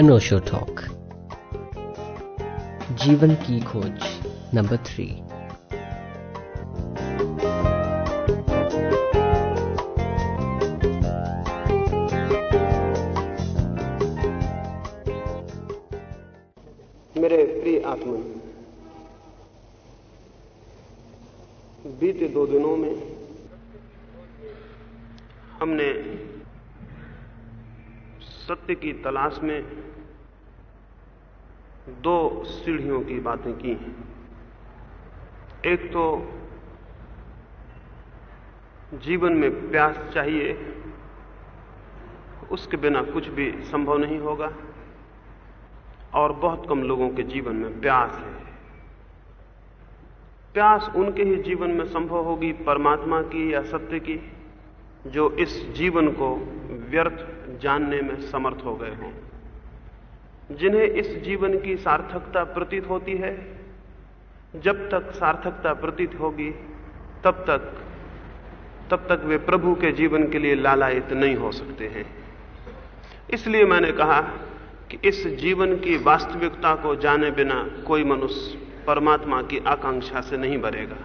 अनोशो talk जीवन की खोज नंबर थ्री मेरे प्रिय आत्मन बीते दो दिनों में हमने सत्य की तलाश में दो सीढ़ियों की बातें की हैं। एक तो जीवन में प्यास चाहिए, उसके बिना कुछ भी संभव नहीं होगा, और बहुत कम लोगों के जीवन में प्यास है। प्यास उनके ही जीवन में संभव होगी परमात्मा की या सत्य की, जो इस जीवन को व्यर्थ जानने में समर्थ हो गए हों। जिन्हें इस जीवन की सार्थकता प्रतीत होती है, जब तक सार्थकता प्रतीत होगी, तब तक तब तक वे प्रभु के जीवन के लिए लालायित नहीं हो सकते हैं। इसलिए मैंने कहा कि इस जीवन की वास्तविकता को जाने बिना कोई मनुष्य परमात्मा की आकांक्षा से नहीं भरेगा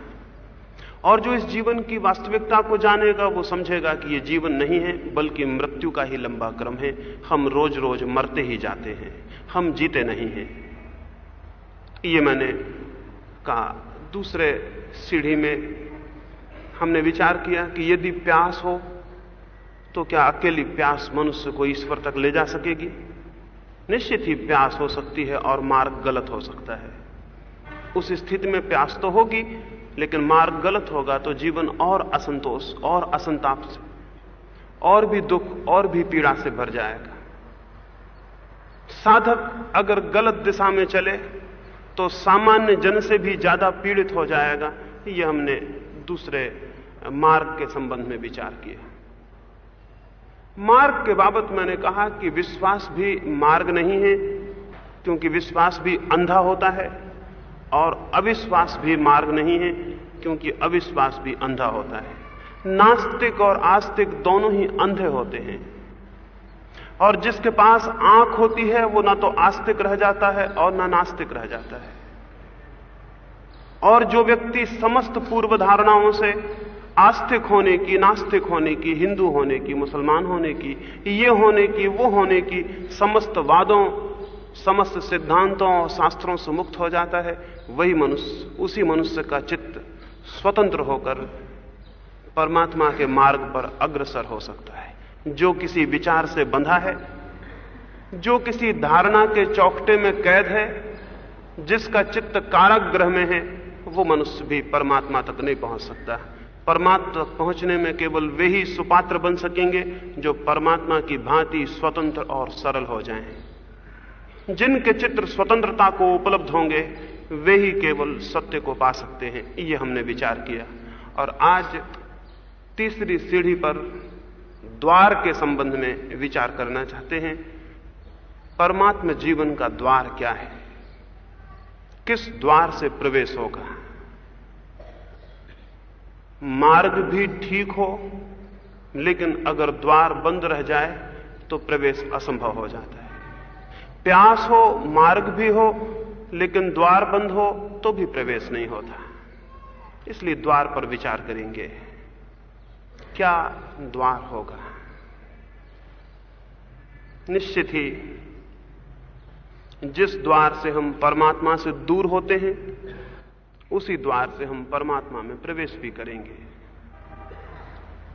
और जो इस जीवन की वास्तविकता को जानेगा, वो समझेगा कि ये जीवन नहीं है, बल्कि मृत्यु का ही लंबा क्रम है। हम रोज रोज मरते ही जाते हैं। हम जीते नहीं हैं। ये मैंने कहा। दूसरे सीढ़ी में हमने विचार किया कि यदि प्यास हो तो क्या अकेली प्यास मनुष्य को ईश्वर तक ले जा सकेगी? निश्चित ही प्यास हो सकती है और मार्ग गलत हो सकता है। उस स्थिति में प्यास तो होगी लेकिन मार्ग गलत होगा तो जीवन और असंतोष, और असंताप से, और भी दुख, और भी पीड़ा से भर जाएगा। साधक अगर गलत दिशा में चले तो सामान्य जन से भी ज़्यादा पीड़ित हो जाएगा। यह हमने दूसरे मार्ग के संबंध में विचार किया। मार्ग के बाबत मैंने कहा कि विश्वास भी मार्ग नहीं है, क्योंकि विश्वास भी अंधा होता है। और अविश्वास भी मार्ग नहीं है, क्योंकि अविश्वास भी अंधा होता है। नास्तिक और आस्तिक दोनों ही अंधे होते हैं। और जिसके पास आँख होती है, वो ना तो आस्तिक रह जाता है और ना नास्तिक रह जाता है। और जो व्यक्ति समस्त पूर्व धारणाओं से आस्तिक होने की, नास्तिक होने की, हिंदू होने की, मुसलमान होने की, ये होने की, वो होने की, समस्त वादों समस्त सिद्धांतों और शास्त्रों से मुक्त हो जाता है। वही मनुष्य, उसी मनुष्य का चित्त स्वतंत्र होकर परमात्मा के मार्ग पर अग्रसर हो सकता है। जो किसी विचार से बंधा है, जो किसी धारणा के चौकटे में कैद है, जिसका चित्त कारक ग्रह में है, वो मनुष्य भी परमात्मा तक नहीं पहुँच सकता। परमात्मा तक पहुँचने में केवल वे ही सुपात्र बन सकेंगे जो परमात्मा की भांति स्वतंत्र और सरल हो जाएँ। जिनके चित्र स्वतंत्रता को उपलब्ध होंगे, वे ही केवल सत्य को पा सकते हैं। ये हमने विचार किया। और आज तीसरी सीढ़ी पर द्वार के संबंध में विचार करना चाहते हैं। परमात्मा जीवन का द्वार क्या है? किस द्वार से प्रवेश होगा? मार्ग भी ठीक हो, लेकिन अगर द्वार बंद रह जाए तो प्रवेश असंभव हो जाता है। प्यास हो, मार्ग भी हो, लेकिन द्वार बंद हो तो भी प्रवेश नहीं होता। इसलिए द्वार पर विचार करेंगे, क्या द्वार होगा? निश्चित ही, जिस द्वार से हम परमात्मा से दूर होते हैं, उसी द्वार से हम परमात्मा में प्रवेश भी करेंगे।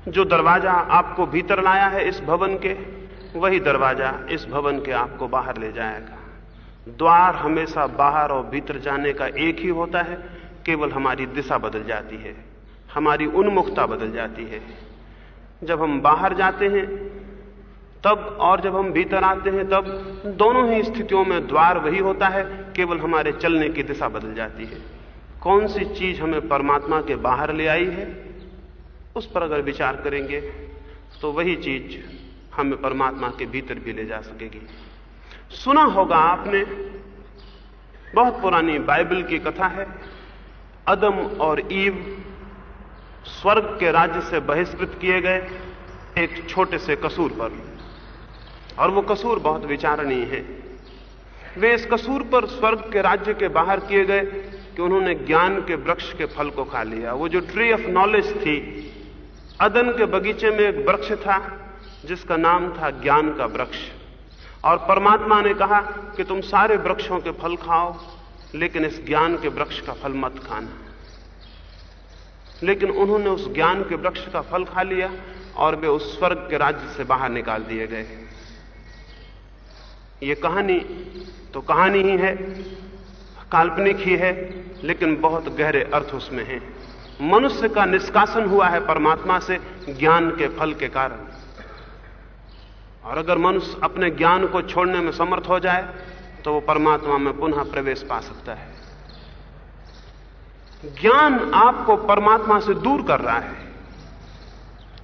जो दरवाज़ा आपको भीतर लाया है इस भवन के वही दरवाज़ा इस भवन के आपको बाहर ले जाएगा। द्वार हमेशा बाहर और भीतर जाने का एक ही होता है, केवल हमारी दिशा बदल जाती है, हमारी उन्मुखता बदल जाती है। जब हम बाहर जाते हैं, तब और जब हम भीतर आते हैं, तब दोनों ही स्थितियों में द्वार वही होता है, केवल हमारे चलने की दिशा बदल जाती है। कौन सी चीज़ हमें परमात्मा के बाहर ले आई है, उस पर अगर विचार करेंगे तो वही चीज़ हमें परमात्मा के भीतर भी ले जा सकेगी। सुना होगा आपने, बहुत पुरानी बाइबल की कथा है, अदम और ईव स्वर्ग के राज्य से बहिष्कृत किए गए एक छोटे से कसूर पर। और वो कसूर बहुत विचारणीय है। वे इस कसूर पर स्वर्ग के राज्य के बाहर किए गए कि उन्होंने ज्ञान के वृक्ष के फल को खा लिया। वो जो ट्री ऑफ़ नॉलेज थी, अदन के बगीचे में एक वृक्ष था जिसका नाम था ज्ञान का वृक्ष। और परमात्मा ने कहा कि तुम सारे वृक्षों के फल खाओ, लेकिन इस ज्ञान के वृक्ष का फल मत खाना। लेकिन उन्होंने उस ज्ञान के वृक्ष का फल खा लिया और वे उस स्वर्ग के राज्य से बाहर निकाल दिए गए। ये कहानी तो कहानी ही है, काल्पनिक ही है, लेकिन बहुत गहरे अर्थ उसमें हैं। मनुष्य का निष्कासन हुआ है परमात्मा से ज्ञान के फल के कारण। और अगर मनुष्य अपने ज्ञान को छोड़ने में समर्थ हो जाए तो वो परमात्मा में पुनः प्रवेश पा सकता है। ज्ञान आपको परमात्मा से दूर कर रहा है।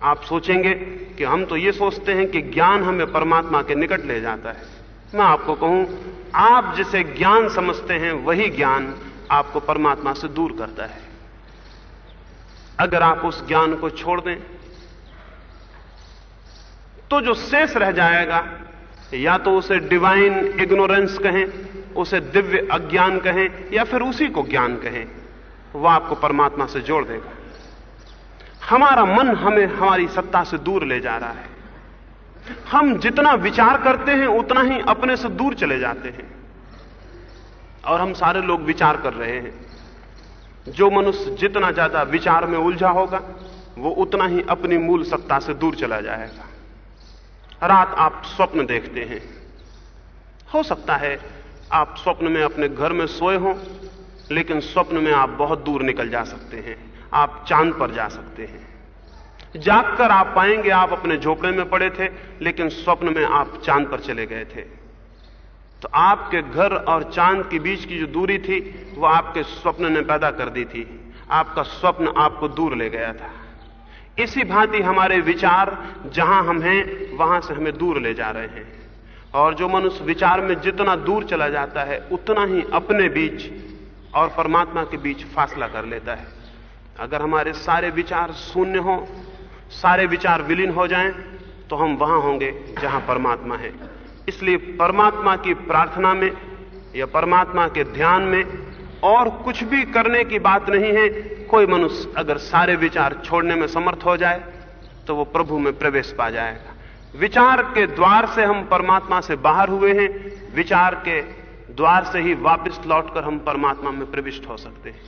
आप सोचेंगे कि हम तो ये सोचते हैं कि ज्ञान हमें परमात्मा के निकट ले जाता है। मैं आपको कहूँ, आप जिसे ज्ञान समझते हैं, वही ज्ञान आपको परमात्मा से दूर करता है। अगर आप उस ज्ञान को छोड़ दें तो जो शेष रह जाएगा, या तो उसे डिवाइन इग्नोरेंस कहें, उसे दिव्य अज्ञान कहें, या फिर उसी को ज्ञान कहें, वह आपको परमात्मा से जोड़ देगा। हमारा मन हमें हमारी सत्ता से दूर ले जा रहा है। हम जितना विचार करते हैं, उतना ही अपने से दूर चले जाते हैं। और हम सारे लोग विचार कर रहे हैं। जो मनुष्य जितना ज़्यादा विचार में उलझा होगा, वो उतना ही अपनी मूल सत्ता से दूर चला जाएगा। रात आप स्वप्न देखते हैं। हो सकता है आप स्वप्न में अपने घर में सोए हों, लेकिन स्वप्न में आप बहुत दूर निकल जा सकते हैं, आप चाँद पर जा सकते हैं। जागकर आप पाएँगे आप अपने झोपड़े में पड़े थे, लेकिन स्वप्न में आप चाँद पर चले गए थे। तो आपके घर और चाँद के बीच की जो दूरी थी, वो आपके स्वप्न ने पैदा कर दी थी। आपका स्वप्न आपको दूर ले गया था। इसी भांति हमारे विचार जहाँ हम हैं, वहाँ से हमें दूर ले जा रहे हैं। और जो मनुष्य विचार में जितना दूर चला जाता है, उतना ही अपने बीच और परमात्मा के बीच फासला कर लेता है। अगर हमारे सारे विचार शून्य हो, सारे विचार विलीन हो जाएँ तो हम वहाँ होंगे जहाँ परमात्मा है। इसलिए परमात्मा की प्रार्थना में या परमात्मा के ध्यान में और कुछ भी करने की बात नहीं है, कोई मनुष्य अगर सारे विचार छोड़ने में समर्थ हो जाए तो वो प्रभु में प्रवेश पा जाएगा। विचार के द्वार से हम परमात्मा से बाहर हुए हैं, विचार के द्वार से ही वापस लौटकर हम परमात्मा में प्रविष्ट हो सकते हैं।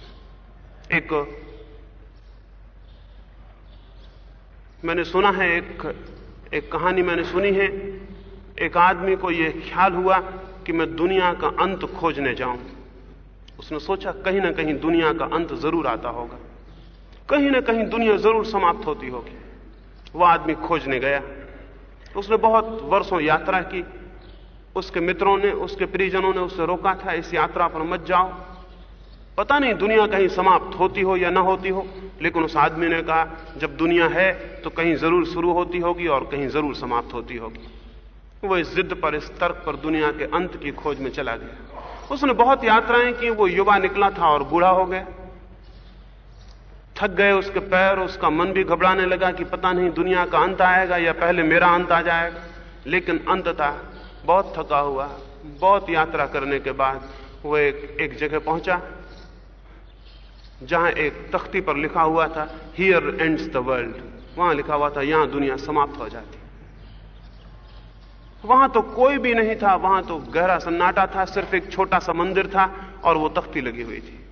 एक, मैंने सुना है, एक एक कहानी मैंने सुनी है, एक आदमी को यह ख्याल हुआ कि मैं दुनिया का अंत खोजने जाऊँ। उसने सोचा कहीं ना कहीं दुनिया का अंत ज़रूर आता होगा। कहीं ना कहीं दुनिया ज़रूर समाप्त होती होगी। वह आदमी खोजने गया। उसने बहुत वर्षों यात्रा की। उसके मित्रों ने, उसके परिजनों ने उसे रोका था, इस यात्रा पर मत जाओ। पता नहीं दुनिया कहीं समाप्त होती हो या ना होती हो, लेकिन उस आदमी ने कहा, जब दुनिया है तो कहीं ज़रूर शुरू होती होगी और कहीं ज़रूर समाप्त होती होगी। वो इस जिद पर, इस तर्क पर दुनिया के अंत की खोज में चला गया। उसने बहुत यात्राएँ की, वो युवा निकला था और बूढ़ा हो गया। थक गए उसके पैर, उसका मन भी घबराने लगा कि पता नहीं दुनिया का अंत आएगा या पहले मेरा अंत आ जाएगा। लेकिन अंत था बहुत थका हुआ, बहुत यात्रा करने के बाद वो एक एक जगह पहुँचा, जहाँ एक तख्ती पर लिखा हुआ था हियर एंड्स द वर्ल्ड वहाँ लिखा हुआ था, यहाँ दुनिया समाप्त हो जाती वहाँ तो कोई भी नहीं था, वहाँ तो गहरा सन्नाटा था, सिर्फ़ एक छोटा सा मंदिर था और वो तख्ती लगी हुई थी।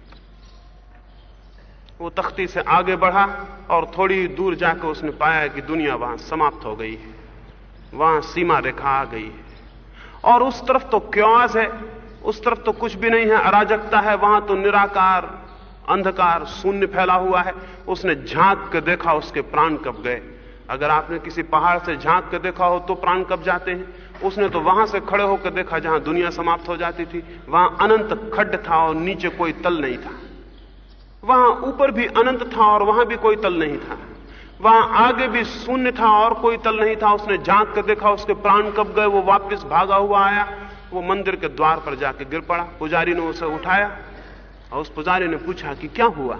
वो तख्ती से आगे बढ़ा और थोड़ी दूर जाकर उसने पाया कि दुनिया वहाँ समाप्त हो गई है, वहाँ सीमा रेखा आ गई है। और उस तरफ़ तो क्योस है, उस तरफ़ तो कुछ भी नहीं है, अराजकता है, वहाँ तो निराकार, अंधकार, शून्य फैला हुआ है। उसने झाँक के देखा, उसके प्राण कब गए। अगर आपने किसी पहाड़ से झाँक के देखा हो तो प्राण कब जाते हैं? उसने तो वहाँ से खड़े होकर देखा जहाँ दुनिया समाप्त हो जाती थी, वहाँ अनंत खड्ड था और नीचे कोई तल नहीं था। वहाँ ऊपर भी अनंत था और वहाँ भी कोई तल नहीं था। वहाँ आगे भी शून्य था और कोई तल नहीं था। उसने झाँक कर देखा, उसके प्राण कब गए, वो वापस भागा हुआ आया। वो मंदिर के द्वार पर जाके गिर पड़ा। पुजारी ने उसे उठाया और उस पुजारी ने पूछा कि क्या हुआ?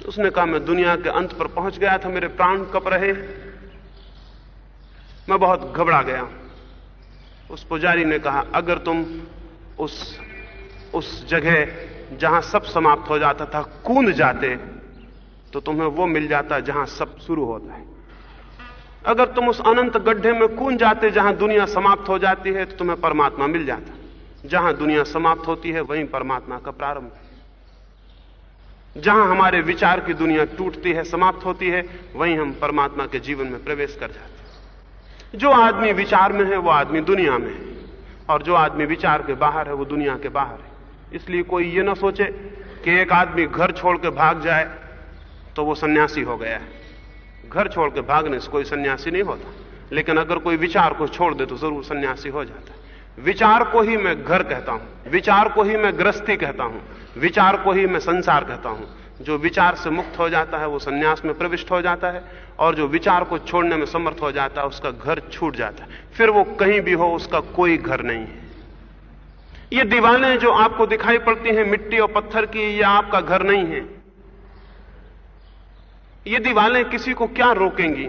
उसने कहा, मैं दुनिया के अंत पर पहुँच गया था, मेरे प्राण कप रहे मैं बहुत घबरा गया उस पुजारी ने कहा, अगर तुम उस उस जगह जहाँ सब समाप्त हो जाता था, कूद जाते तो तुम्हें वो मिल जाता जहाँ सब शुरू होता है। अगर तुम उस अनंत गड्ढे में कूद जाते जहाँ दुनिया समाप्त हो जाती है तो तुम्हें परमात्मा मिल जाता। जहाँ दुनिया समाप्त होती है, वहीं परमात्मा का प्रारंभ है। जहाँ हमारे विचार की दुनिया टूटती है, समाप्त होती है, वहीं हम परमात्मा के जीवन में प्रवेश कर जाते हैं। जो आदमी विचार में है, वो आदमी दुनिया में है। और जो आदमी विचार के बाहर है, वो दुनिया के बाहर है। इसलिए कोई ये ना सोचे कि एक आदमी घर छोड़ के भाग जाए तो वो सन्यासी हो गया है। घर छोड़ के भागने से कोई सन्यासी नहीं होता। लेकिन अगर कोई विचार को छोड़ दे तो ज़रूर सन्यासी हो जाता है। विचार को ही मैं घर कहता हूँ। विचार को ही मैं गृहस्थी कहता हूँ। विचार को ही मैं संसार कहता हूँ। जो विचार से मुक्त हो जाता है, वो सन्यास में प्रविष्ट हो जाता है, और जो विचार को छोड़ने में समर्थ हो जाता है, उसका घर छूट जाता है। फिर वो कहीं भी हो, उसका कोई घर नहीं है। ये दीवारें जो आपको दिखाई पड़ती हैं, मिट्टी और पत्थर की, ये आपका घर नहीं है। ये दीवारें किसी को क्या रोकेंगी?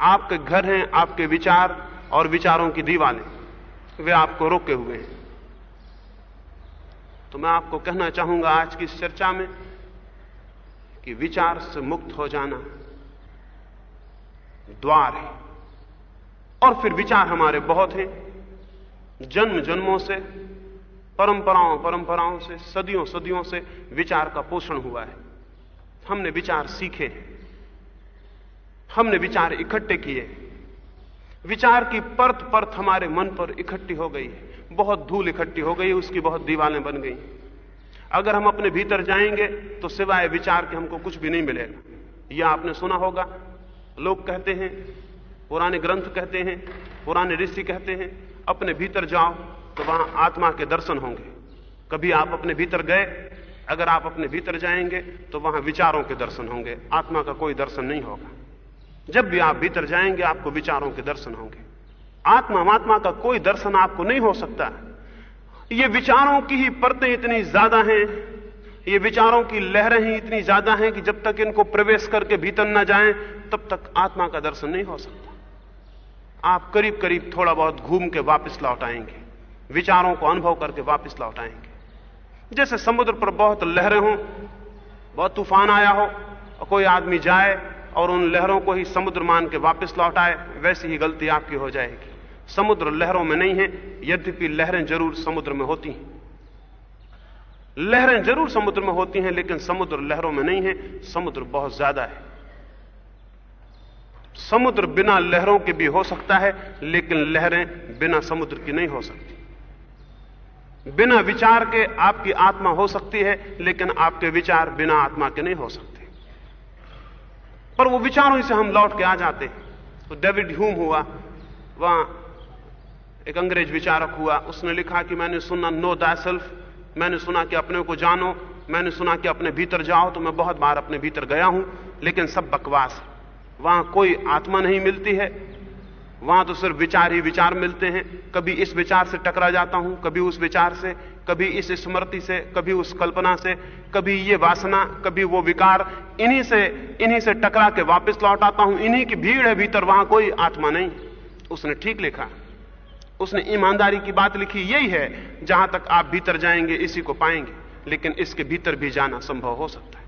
आपके घर हैं, आपके विचार और विचारों की दीवारें वे आपको रोके हुए हैं। तो मैं आपको कहना चाहूँगा आज की इस चर्चा में कि विचार से मुक्त हो जाना द्वार है। और फिर विचार हमारे बहुत हैं। जन्म जन्मों से, परंपराओं परंपराओं से, सदियों सदियों से विचार का पोषण हुआ है। हमने विचार सीखे हमने विचार इकट्ठे किए विचार की परत परत हमारे मन पर इकट्ठी हो गई है। बहुत धूल इकट्ठी हो गई, उसकी बहुत दीवारें बन गई। अगर हम अपने भीतर जाएँगे तो सिवाय विचार के हमको कुछ भी नहीं मिलेगा। यह आपने सुना होगा। लोग कहते हैं, पुराने ग्रंथ कहते हैं, पुराने ऋषि कहते हैं, अपने भीतर जाओ तो वहाँ आत्मा के दर्शन होंगे। कभी आप अपने भीतर गए, अगर आप अपने भीतर जाएँगे तो वहाँ विचारों के दर्शन होंगे। आत्मा का कोई दर्शन नहीं होगा। जब भी आप भीतर जाएँगे, आपको विचारों के दर्शन होंगे। आत्मा महात्मा का कोई दर्शन आपको नहीं हो सकता। ये विचारों की ही परतें इतनी ज़्यादा हैं, ये विचारों की लहरें ही इतनी ज़्यादा हैं कि जब तक इनको प्रवेश करके भीतर न जाएँ, तब तक आत्मा का दर्शन नहीं हो सकता। आप करीब करीब थोड़ा बहुत घूम के वापस लौट आएँगे। विचारों को अनुभव करके वापस लौट आएँगे। जैसे समुद्र पर बहुत लहरें हों, बहुत तूफ़ान आया हो, और कोई आदमी जाए और उन लहरों को ही समुद्र मान के वापस लौट आए, वैसी ही गलती आपकी हो जाएगी। समुद्र लहरों में नहीं है, यद्यपि लहरें ज़रूर समुद्र में होती हैं। लहरें ज़रूर समुद्र में होती हैं, लेकिन समुद्र लहरों में नहीं है, समुद्र बहुत ज़्यादा है। समुद्र बिना लहरों के भी हो सकता है, लेकिन लहरें बिना समुद्र की नहीं हो सकती। बिना विचार के आपकी आत्मा हो सकती है, लेकिन आपके विचार बिना आत्मा के नहीं हो सकते। पर वो विचारों से हम लौट के आ जाते हैं। तो डेविड ह्यूम हुआ, वहाँ एक अंग्रेज़ विचारक हुआ, उसने लिखा कि मैंने सुना, नो दा सेल्फ, मैंने सुना कि अपने को जानो, मैंने सुना कि अपने भीतर जाओ तो मैं बहुत बार अपने भीतर गया हूँ, लेकिन सब बकवास वहाँ कोई आत्मा नहीं मिलती है वहाँ तो सिर्फ़ विचार ही विचार मिलते हैं। कभी इस विचार से टकरा जाता हूँ, कभी उस विचार से, कभी इस स्मृति से, कभी उस कल्पना से, कभी ये वासना, कभी वो विकार। इन्हीं से इन्हीं से टकरा के वापस लौट आता हूँ। इन्हीं की भीड़ है भीतर, वहाँ कोई आत्मा नहीं। उसने ठीक लिखा। उसने ईमानदारी की बात लिखी, यही है, जहाँ तक आप भीतर जाएँगे, इसी को पाएँगे। लेकिन इसके भीतर भी जाना संभव हो सकता है।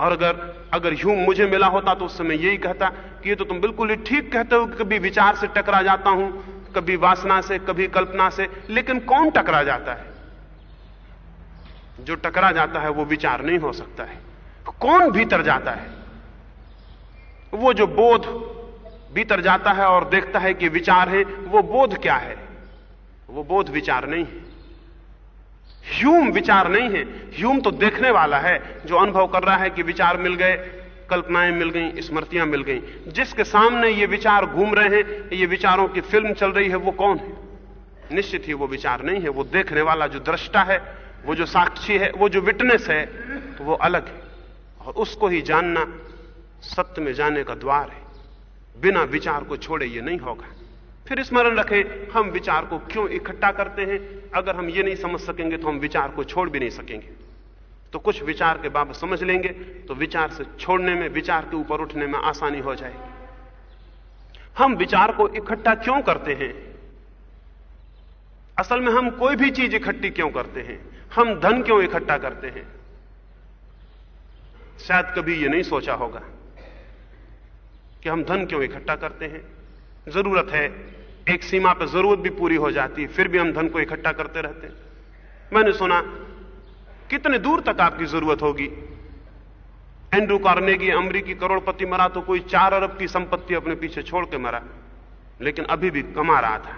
और अगर अगर ह्यूम मुझे मिला होता तो उस समय यही कहता कि ये तो तुम बिल्कुल ही ठीक कहते हो कि कभी विचार से टकरा जाता हूँ, कभी वासना से, कभी कल्पना से, लेकिन कौन टकरा जाता है? जो टकरा जाता है वो विचार नहीं हो सकता है। कौन भीतर जाता है? वो जो बोध भीतर जाता है और देखता है कि विचार है, वो बोध क्या है? वो बोध विचार नहीं है। ह्यूम विचार नहीं है। ह्यूम तो देखने वाला है, जो अनुभव कर रहा है कि विचार मिल गए, कल्पनाएँ मिल गई, स्मृतियाँ मिल गई। जिसके सामने ये विचार घूम रहे हैं, ये विचारों की फ़िल्म चल रही है, वो कौन है? निश्चित ही वो विचार नहीं है। वो देखने वाला जो दृष्टा है, वो जो साक्षी है, वो जो विटनेस है तो वो अलग है। और उसको ही जानना सत्य में जाने का द्वार है। बिना विचार को छोड़े ये नहीं होगा। फिर स्मरण रखें, हम विचार को क्यों इकट्ठा करते हैं? अगर हम ये नहीं समझ सकेंगे तो हम विचार को छोड़ भी नहीं सकेंगे। तो कुछ विचार के बाबत समझ लेंगे तो विचार से छोड़ने में, विचार के ऊपर उठने में आसानी हो जाएगी। हम विचार को इकट्ठा क्यों करते हैं? असल में हम कोई भी चीज़ इकट्ठी क्यों करते हैं? हम धन क्यों इकट्ठा करते हैं? शायद कभी यह नहीं सोचा होगा कि हम धन क्यों इकट्ठा करते हैं? ज़रूरत है। एक सीमा पर ज़रूरत भी पूरी हो जाती है फिर भी हम धन को इकट्ठा करते रहते हैं। मैंने सुना, कितने दूर तक आपकी ज़रूरत होगी? एंड्रू कार्नेगी अमरीकी करोड़पति मरा तो कोई चार अरब की संपत्ति अपने पीछे छोड़ के मरा। लेकिन अभी भी कमा रहा था,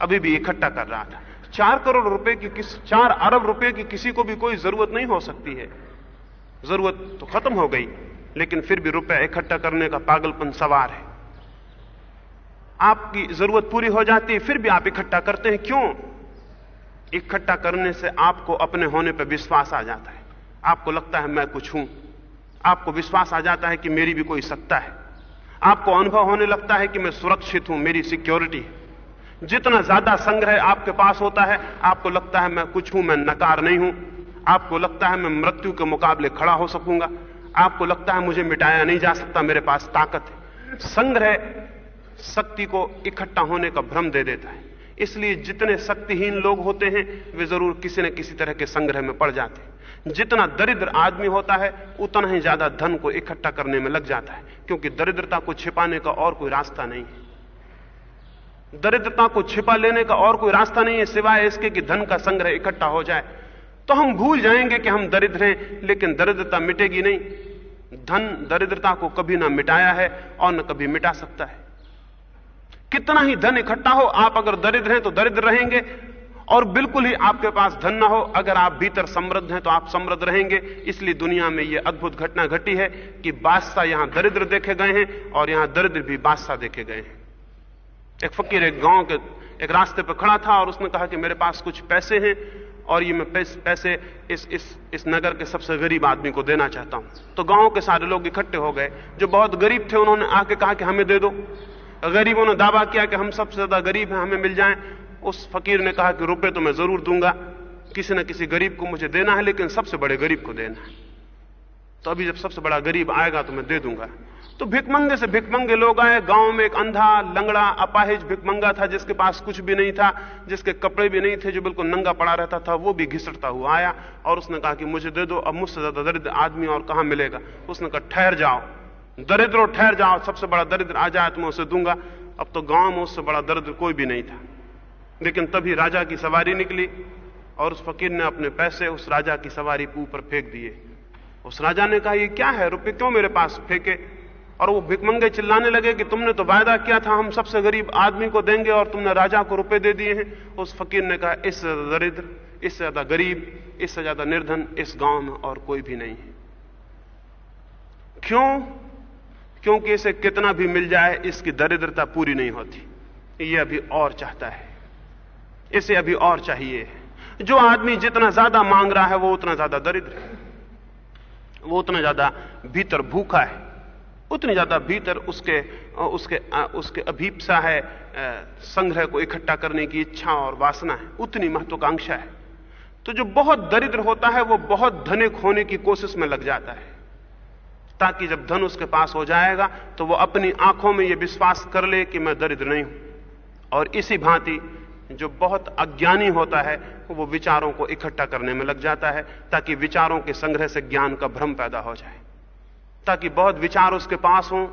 अभी भी इकट्ठा कर रहा था। चार करोड़ रुपए की किस, चार अरब रुपए की किसी को भी कोई ज़रूरत नहीं हो सकती है। ज़रूरत तो खत्म हो गई, लेकिन फिर भी रुपया इकट्ठा करने का पागलपन सवार है। आपकी ज़रूरत पूरी हो जाती है, फिर भी आप इकट्ठा करते हैं। क्यों? इकट्ठा करने से आपको अपने होने पर विश्वास आ जाता है। आपको लगता है मैं कुछ हूँ। आपको विश्वास आ जाता है कि मेरी भी कोई सत्ता है। आपको अनुभव होने लगता है कि मैं सुरक्षित हूँ, मेरी सिक्योरिटी है। जितना ज़्यादा संग्रह आपके पास होता है, आपको लगता है मैं कुछ हूँ, मैं नकार नहीं हूँ। आपको लगता है मैं मृत्यु के मुकाबले खड़ा हो सकूँगा। आपको लगता है मुझे मिटाया नहीं जा सकता, मेरे पास ताकत है। संग्रह शक्ति को इकट्ठा होने का भ्रम दे देता है। इसलिए जितने शक्तिहीन लोग होते हैं, वे ज़रूर किसी न किसी तरह के संग्रह में पड़ जाते हैं। जितना दरिद्र आदमी होता है, उतना ही ज़्यादा धन को इकट्ठा करने में लग जाता है, क्योंकि दरिद्रता को छिपाने का और कोई रास्ता नहीं है। दरिद्रता को छिपा लेने का और कोई रास्ता नहीं है, सिवाय इसके कि धन का संग्रह इकट्ठा हो जाए। तो हम भूल जाएँगे कि हम दरिद्र हैं, लेकिन दरिद्रता मिटेगी नहीं। धन दरिद्रता को कभी ना मिटाया है और न कभी मिटा सकता है। कितना ही धन इकट्ठा हो, आप अगर दरिद्र हैं तो दरिद्र रहेंगे। और बिल्कुल ही आपके पास धन ना हो, अगर आप भीतर समृद्ध हैं तो आप समृद्ध रहेंगे। इसलिए दुनिया में यह अद्भुत घटना घटी है कि बादशाह यहाँ दरिद्र देखे गए हैं और यहाँ दरिद्र भी बादशाह देखे गए हैं। एक फकीर एक गाँव के, एक रास्ते पर खड़ा था और उसने कहा कि मेरे पास कुछ पैसे हैं और ये मैं पैसे इस इस इस नगर के सबसे गरीब आदमी को देना चाहता हूँ। तो गाँव के सारे लोग इकट्ठे हो गए। जो बहुत गरीब थे, उन्होंने आके कहा कि हमें दे दो। गरीबों ने दावा किया कि हम सबसे ज़्यादा गरीब हैं, हमें मिल जाएँ। उस फकीर ने कहा कि रुपए तो मैं ज़रूर दूँगा। किसी न किसी गरीब को मुझे देना है, लेकिन सबसे बड़े गरीब को देना है। तो अभी जब सबसे बड़ा गरीब आएगा तो मैं दे दूँगा। तो भिकमंगे से भिकमंगे लोग आए। गाँव में एक अंधा, लंगड़ा, अपाहिज भिकमंगा था, जिसके पास कुछ भी नहीं था, जिसके कपड़े भी नहीं थे, जो बिल्कुल नंगा पड़ा रहता था, वो भी घिसटता हुआ आया और उसने कहा कि मुझे दे दो, अब मुझसे ज़्यादा दर्द आदमी और कहाँ मिलेगा? उसने कहा, ठहर जाओ। दरिद्र ठहर जाओ, सबसे बड़ा दरिद्र आ जाए तो मैं उसे दूँगा। अब तो गाँव में उससे बड़ा दरिद्र कोई भी नहीं था। लेकिन तभी राजा की सवारी निकली और उस फकीर ने अपने पैसे उस राजा की सवारी ऊपर फेंक दिए। उस राजा ने कहा, ये क्या है? रुपये क्यों मेरे पास फेंके? और वो भिकमंगे चिल्लाने लगे कि, तुमने तो वायदा किया था, हम सबसे गरीब आदमी को देंगे और तुमने राजा को रुपए दे दिए हैं। उस फकीर ने कहा, इससे दरिद्र, इससे ज़्यादा गरीब, इससे ज़्यादा निर्धन इस गाँव में और कोई भी नहीं है। क्यों क्योंकि इसे कितना भी मिल जाए, इसकी दरिद्रता पूरी नहीं होती। ये अभी और चाहता है। इसे अभी और चाहिए। जो आदमी जितना ज़्यादा मांग रहा है, वो उतना ज़्यादा दरिद्र है। वो उतना ज़्यादा भीतर भूखा है। उतनी ज़्यादा भीतर उसके उसके उसके अभीपसा है संग्रह को इकट्ठा करने की इच्छा और वासना है। उतनी महत्वाकांक्षा है। तो जो बहुत दरिद्र होता है, वो बहुत धनिक होने की कोशिश में लग जाता है। ताकि जब धन उसके पास हो जाएगा तो वो अपनी आँखों में यह विश्वास कर ले कि मैं दरिद्र नहीं हूँ। और इसी भांति जो बहुत अज्ञानी होता है, वो विचारों को इकट्ठा करने में लग जाता है, ताकि विचारों के संग्रह से ज्ञान का भ्रम पैदा हो जाए। ताकि बहुत विचार उसके पास हों,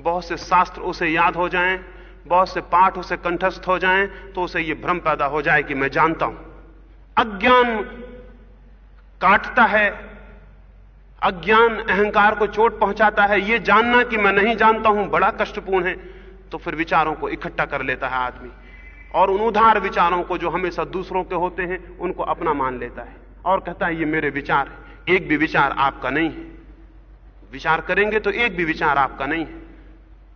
बहुत से शास्त्र उसे याद हो जाएँ, बहुत से पाठ उसे कंठस्थ हो जाएँ तो उसे यह भ्रम पैदा हो जाए कि मैं जानता हूँ। अज्ञान काटता है अज्ञान अहंकार को चोट पहुंचाता है यह जानना कि मैं नहीं जानता हूँ, बड़ा कष्टपूर्ण है तो फिर विचारों को इकट्ठा कर लेता है आदमी। और उन उधार विचारों को जो हमेशा दूसरों के होते हैं, उनको अपना मान लेता है। और कहता है, ये मेरे विचार एक भी विचार आपका नहीं है। विचार करेंगे तो एक भी विचार आपका नहीं है।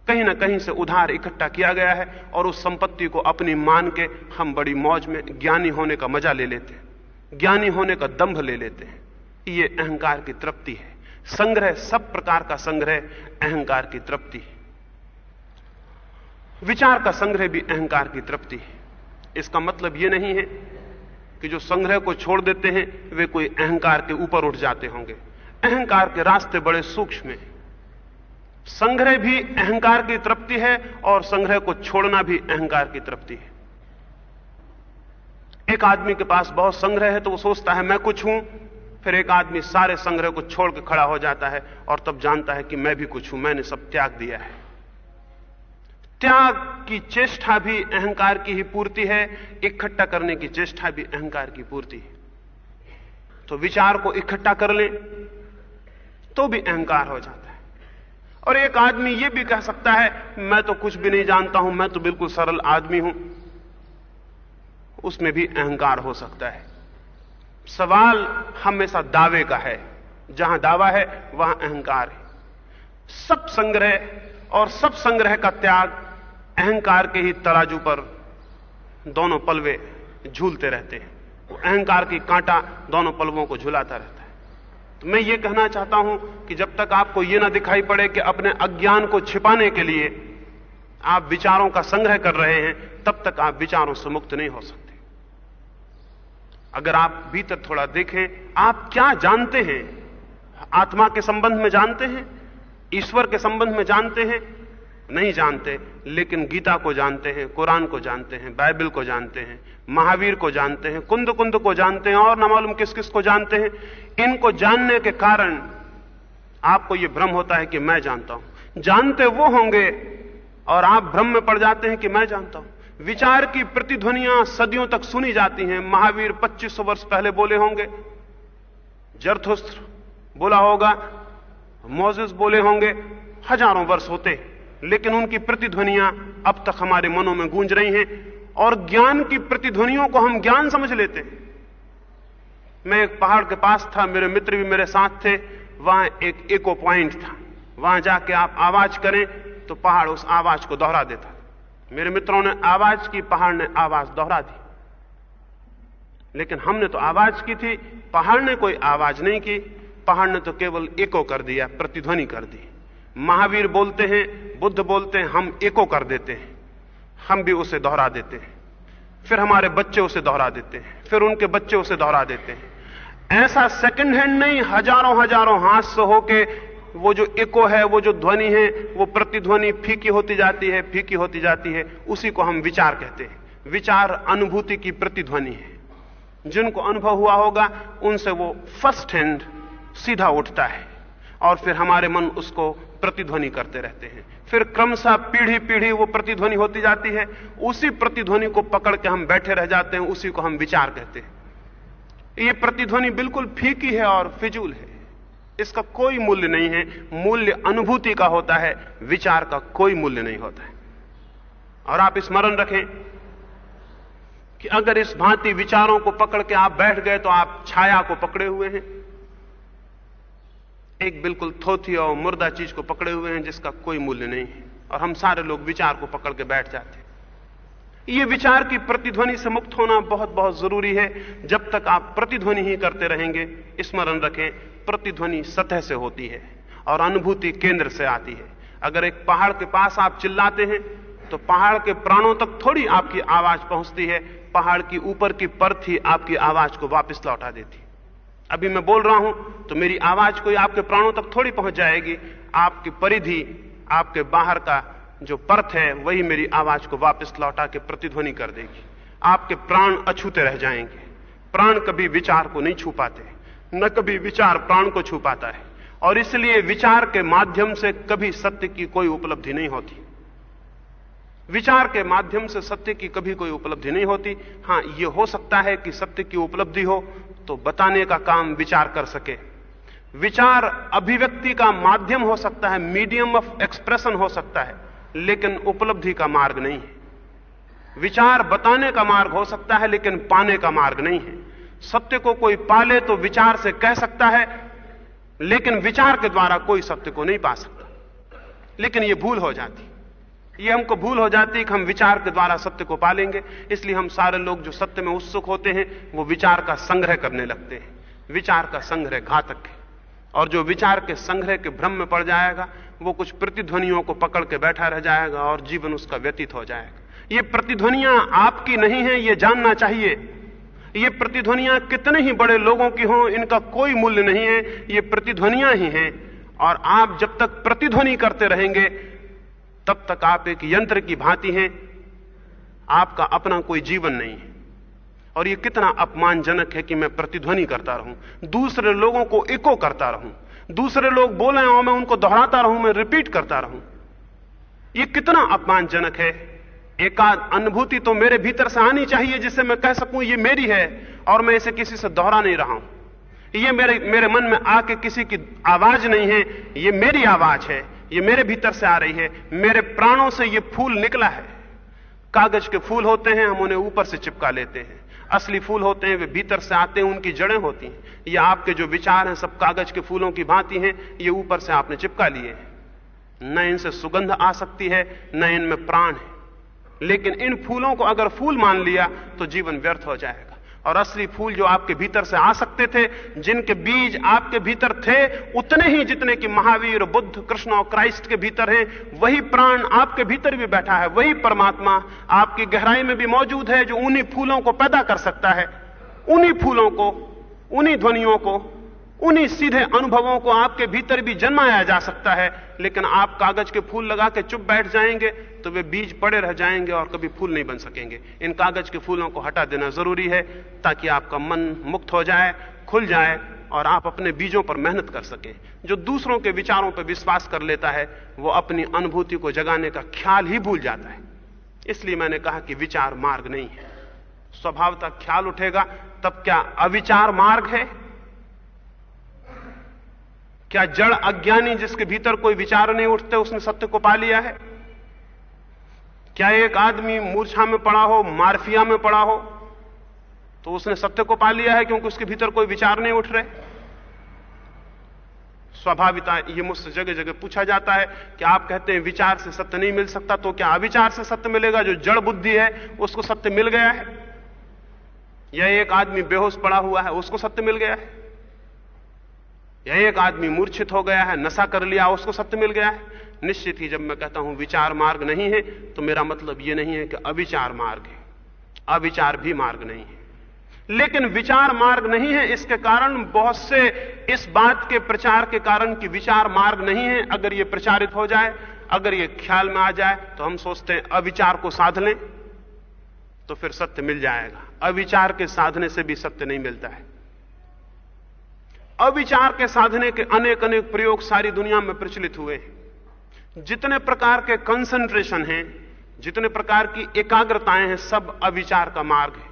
कहीं ना कहीं से उधार इकट्ठा किया गया है, और उस संपत्ति को अपनी मान के हम बड़ी मौज में ज्ञानी होने का मज़ा ले लेते हैं, ज्ञानी होने का दंभ ले लेते हैं। ये अहंकार की तृप्ति है। संग्रह, सब प्रकार का संग्रह अहंकार की तृप्ति है। विचार का संग्रह भी अहंकार की तृप्ति है। इसका मतलब यह नहीं है कि जो संग्रह को छोड़ देते हैं, वे कोई अहंकार के ऊपर उठ जाते होंगे। अहंकार के रास्ते बड़े सूक्ष्म हैं। संग्रह भी अहंकार की तृप्ति है और संग्रह को छोड़ना भी अहंकार की तृप्ति है। एक आदमी के पास बहुत संग्रह है तो वो सोचता है, मैं कुछ हूँ फिर एक आदमी सारे संग्रह को छोड़ के खड़ा हो जाता है और तब जानता है कि मैं भी कुछ हूँ, मैंने सब त्याग दिया है। त्याग की चेष्टा भी अहंकार की ही पूर्ति है, इकट्ठा करने की चेष्टा भी अहंकार की पूर्ति है। तो विचार को इकट्ठा कर ले तो भी अहंकार हो जाता है। और एक आदमी यह भी कह सकता है, मैं तो कुछ भी नहीं जानता हूँ, मैं तो बिल्कुल सरल आदमी हूँ। उसमें भी अहंकार हो सकता है। सवाल हमेशा दावे का है। जहाँ दावा है, वहाँ अहंकार है। सब संग्रह और सब संग्रह का त्याग अहंकार के ही तराजू पर दोनों पलवे झूलते रहते हैं। वो अहंकार की कांटा दोनों पलवों को झुलाता रहता है। तो मैं ये कहना चाहता हूँ कि जब तक आपको यह ना दिखाई पड़े कि अपने अज्ञान को छिपाने के लिए आप विचारों का संग्रह कर रहे हैं, तब तक आप विचारों से मुक्त नहीं हो सकते। अगर आप भीतर थोड़ा देखें, आप क्या जानते हैं? आत्मा के संबंध में जानते हैं? ईश्वर के संबंध में जानते हैं? नहीं जानते, लेकिन गीता को जानते हैं, कुरान को जानते हैं, बाइबल को जानते हैं, महावीर को जानते हैं कुंद कुंद को जानते हैं, और न मालूम किस किस को जानते हैं। इनको जानने के कारण आपको यह भ्रम होता है कि मैं जानता हूँ। जानते वो होंगे, और आप भ्रम में पड़ जाते हैं कि मैं जानता हूँ। विचार की प्रतिध्वनियाँ सदियों तक सुनी जाती हैं। महावीर 2500 वर्ष पहले बोले होंगे। जरथुस्त्र बोला होगा। मोजिस बोले होंगे। हज़ारों वर्ष होते। लेकिन उनकी प्रतिध्वनियाँ अब तक हमारे मनों में गूंज रही हैं और ज्ञान की प्रतिध्वनियों को हम ज्ञान समझ लेते हैं। मैं एक पहाड़ के पास था। मेरे मित्र भी मेरे साथ थे। वहाँ एक इको पॉइंट था। वहाँ जाके आप आवाज़ करें तो पहाड़ उस आवाज़ को दोहरा देता। मेरे मित्रों ने आवाज़ की, पहाड़ ने आवाज़ दोहरा दी। लेकिन हमने तो आवाज़ की थी, पहाड़ ने कोई आवाज़ नहीं की, पहाड़ ने तो केवल एको कर दिया, प्रतिध्वनि कर दी। महावीर बोलते हैं, बुद्ध बोलते हैं, हम एको कर देते हैं, हम भी उसे दोहरा देते हैं। फिर हमारे बच्चे उसे दोहरा देते हैं, फिर उनके बच्चे उसे दोहरा देते हैं। ऐसा सेकंड हैंड नहीं, हज़ारों हज़ारों हाथ से होके वो जो इको है, वो जो ध्वनि है, वो प्रतिध्वनि फीकी होती जाती है, फीकी होती जाती है, उसी को हम विचार कहते हैं। विचार अनुभूति की प्रतिध्वनि है। जिनको अनुभव हुआ होगा, उनसे वो फ़र्स्ट हैंड सीधा उठता है और फिर हमारे मन उसको प्रतिध्वनि करते रहते हैं। फिर क्रमशः पीढ़ी पीढ़ी वो प्रतिध्वनि होती जाती है। उसी प्रतिध्वनि को पकड़ के हम बैठे रह जाते हैं, उसी को हम विचार कहते हैं। ये प्रतिध्वनि बिल्कुल फीकी है और फिजूल है। इसका कोई मूल्य नहीं है। मूल्य अनुभूति का होता है, विचार का कोई मूल्य नहीं होता है। और आप स्मरण रखें कि अगर इस भांति विचारों को पकड़ के आप बैठ गए तो आप छाया को पकड़े हुए हैं। एक बिल्कुल थोथी और मुर्दा चीज़ को पकड़े हुए हैं जिसका कोई मूल्य नहीं है। और हम सारे लोग विचार को पकड़ के बैठ जाते हैं। ये विचार की प्रतिध्वनि से मुक्त होना बहुत बहुत ज़रूरी है। जब तक आप प्रतिध्वनि ही करते रहेंगे, स्मरण रखें, प्रतिध्वनि सतह से होती है और अनुभूति केंद्र से आती है। अगर एक पहाड़ के पास आप चिल्लाते हैं तो पहाड़ के प्राणों तक थोड़ी आपकी आवाज़ पहुँचती है। पहाड़ की ऊपर की परत ही आपकी आवाज़ को वापस लौटा देती। अभी मैं बोल रहा हूँ तो मेरी आवाज़ कोई आपके प्राणों तक थोड़ी पहुँच जाएगी। आपकी परिधि, आपके बाहर का जो परत है, वही मेरी आवाज़ को वापस लौटा के प्रतिध्वनि कर देगी। आपके प्राण अछूते रह जाएँगे। प्राण कभी विचार को नहीं छू पाते न कभी विचार प्राण को छू पाता है। और इसलिए विचार के माध्यम से कभी सत्य की कोई उपलब्धि नहीं होती। विचार के माध्यम से सत्य की कभी कोई उपलब्धि नहीं होती। हाँ यह हो सकता है कि सत्य की उपलब्धि हो तो बताने का काम विचार कर सके। विचार अभिव्यक्ति का माध्यम हो सकता है, मीडियम ऑफ़ एक्सप्रेशन हो सकता है। लेकिन उपलब्धि का मार्ग नहीं है। विचार बताने का मार्ग हो सकता है, लेकिन पाने का मार्ग नहीं है। सत्य को कोई पाले तो विचार से कह सकता है, लेकिन विचार के द्वारा कोई सत्य को नहीं पा सकता। लेकिन यह भूल हो जाती। ये हमको भूल हो जाती कि हम विचार के द्वारा सत्य को पालेंगे। इसलिए हम सारे लोग जो सत्य में उत्सुक होते हैं, वो विचार का संग्रह करने लगते हैं। विचार का संग्रह घातक है। और जो विचार के संग्रह के भ्रम में पड़ जाएगा वो कुछ प्रतिध्वनियों को पकड़ के बैठा रह जाएगा और जीवन उसका व्यतीत हो जाएगा। ये प्रतिध्वनियाँ आपकी नहीं है, ये जानना चाहिए। ये प्रतिध्वनियाँ कितने ही बड़े लोगों की हों, इनका कोई मूल्य नहीं है, ये प्रतिध्वनियाँ ही हैं। और आप जब तक प्रतिध्वनि करते रहेंगे, तब तक आप एक यंत्र की भांति हैं। आपका अपना कोई जीवन नहीं है। और ये कितना अपमानजनक है कि मैं प्रतिध्वनि करता रहूँ। दूसरे लोगों को इको करता रहूँ। दूसरे लोग बोले और मैं उनको दोहराता रहूँ, मैं रिपीट करता रहूँ. ये कितना अपमानजनक है। एकाध अनुभूति तो मेरे भीतर से आनी चाहिए जिससे मैं कह सकूँ, ये मेरी है और मैं इसे किसी से दोहरा नहीं रहा हूँ। ये मेरे मेरे मन में आके किसी की आवाज़ नहीं है। ये मेरी आवाज़ है, ये मेरे भीतर से आ रही है। मेरे प्राणों से ये फूल निकला है। कागज़ के फूल होते हैं, हम उन्हें ऊपर से चिपका लेते हैं। असली फूल होते हैं, वे भीतर से आते हैं, उनकी जड़ें होती हैं। ये आपके जो विचार हैं, सब कागज़ के फूलों की भांति हैं, ये ऊपर से आपने चिपका लिए हैं। न इनसे सुगंध आ सकती है, न इनमें प्राण है। लेकिन इन फूलों को अगर फूल मान लिया तो जीवन व्यर्थ हो जाएगा। और असली फूल जो आपके भीतर से आ सकते थे, जिनके बीज आपके भीतर थे, उतने ही जितने कि महावीर, बुद्ध, कृष्ण और क्राइस्ट के भीतर हैं, वही प्राण आपके भीतर भी बैठा है, वही परमात्मा आपकी गहराई में भी मौजूद है, जो उन्हीं फूलों को पैदा कर सकता है। उन्हीं फूलों को, उन्हीं ध्वनियों को उन्हीं सीधे अनुभवों को आपके भीतर भी जन्माया जा सकता है। लेकिन आप कागज़ के फूल लगा के चुप बैठ जाएँगे तो वे बीज पड़े रह जाएँगे और कभी फूल नहीं बन सकेंगे। इन कागज़ के फूलों को हटा देना ज़रूरी है, ताकि आपका मन मुक्त हो जाए, खुल जाए और आप अपने बीजों पर मेहनत कर सकें। जो दूसरों के विचारों पर विश्वास कर लेता है, वो अपनी अनुभूति को जगाने का ख्याल ही भूल जाता है। इसलिए मैंने कहा कि विचार मार्ग नहीं है। स्वभावता ख्याल उठेगा, तब क्या अविचार मार्ग है? क्या जड़ अज्ञानी जिसके भीतर कोई विचार नहीं उठते, उसने सत्य को पा लिया है? क्या एक आदमी मूर्छा में पड़ा हो, मार्फिया में पड़ा हो तो उसने सत्य को पा लिया है क्योंकि उसके भीतर कोई विचार नहीं उठ रहे? स्वाभाविकता ये मुझसे जगह जगह पूछा जाता है कि आप कहते हैं विचार से सत्य नहीं मिल सकता तो क्या अविचार से सत्य मिलेगा? जो जड़ बुद्धि है, उसको सत्य मिल गया है? या एक आदमी बेहोश पड़ा हुआ है, उसको सत्य मिल गया है? या एक आदमी मूर्छित हो गया है, नशा कर लिया, उसको सत्य मिल गया है। निश्चित ही जब मैं कहता हूँ, विचार मार्ग नहीं है तो मेरा मतलब यह नहीं है कि अविचार मार्ग है। अविचार भी मार्ग नहीं है। लेकिन विचार मार्ग नहीं है, इसके कारण बहुत से इस बात के प्रचार के कारण कि विचार मार्ग नहीं है, अगर यह प्रचारित हो जाए, अगर यह ख्याल में आ जाए तो हम सोचते हैं अविचार को साध लें तो फिर सत्य मिल जाएगा। अविचार के साधने से भी सत्य नहीं मिलता है। अविचार के साधने के अनेक अनेक प्रयोग सारी दुनिया में प्रचलित हुए हैं। जितने प्रकार के कंसंट्रेशन हैं, जितने प्रकार की एकाग्रताएँ हैं, सब अविचार का मार्ग है।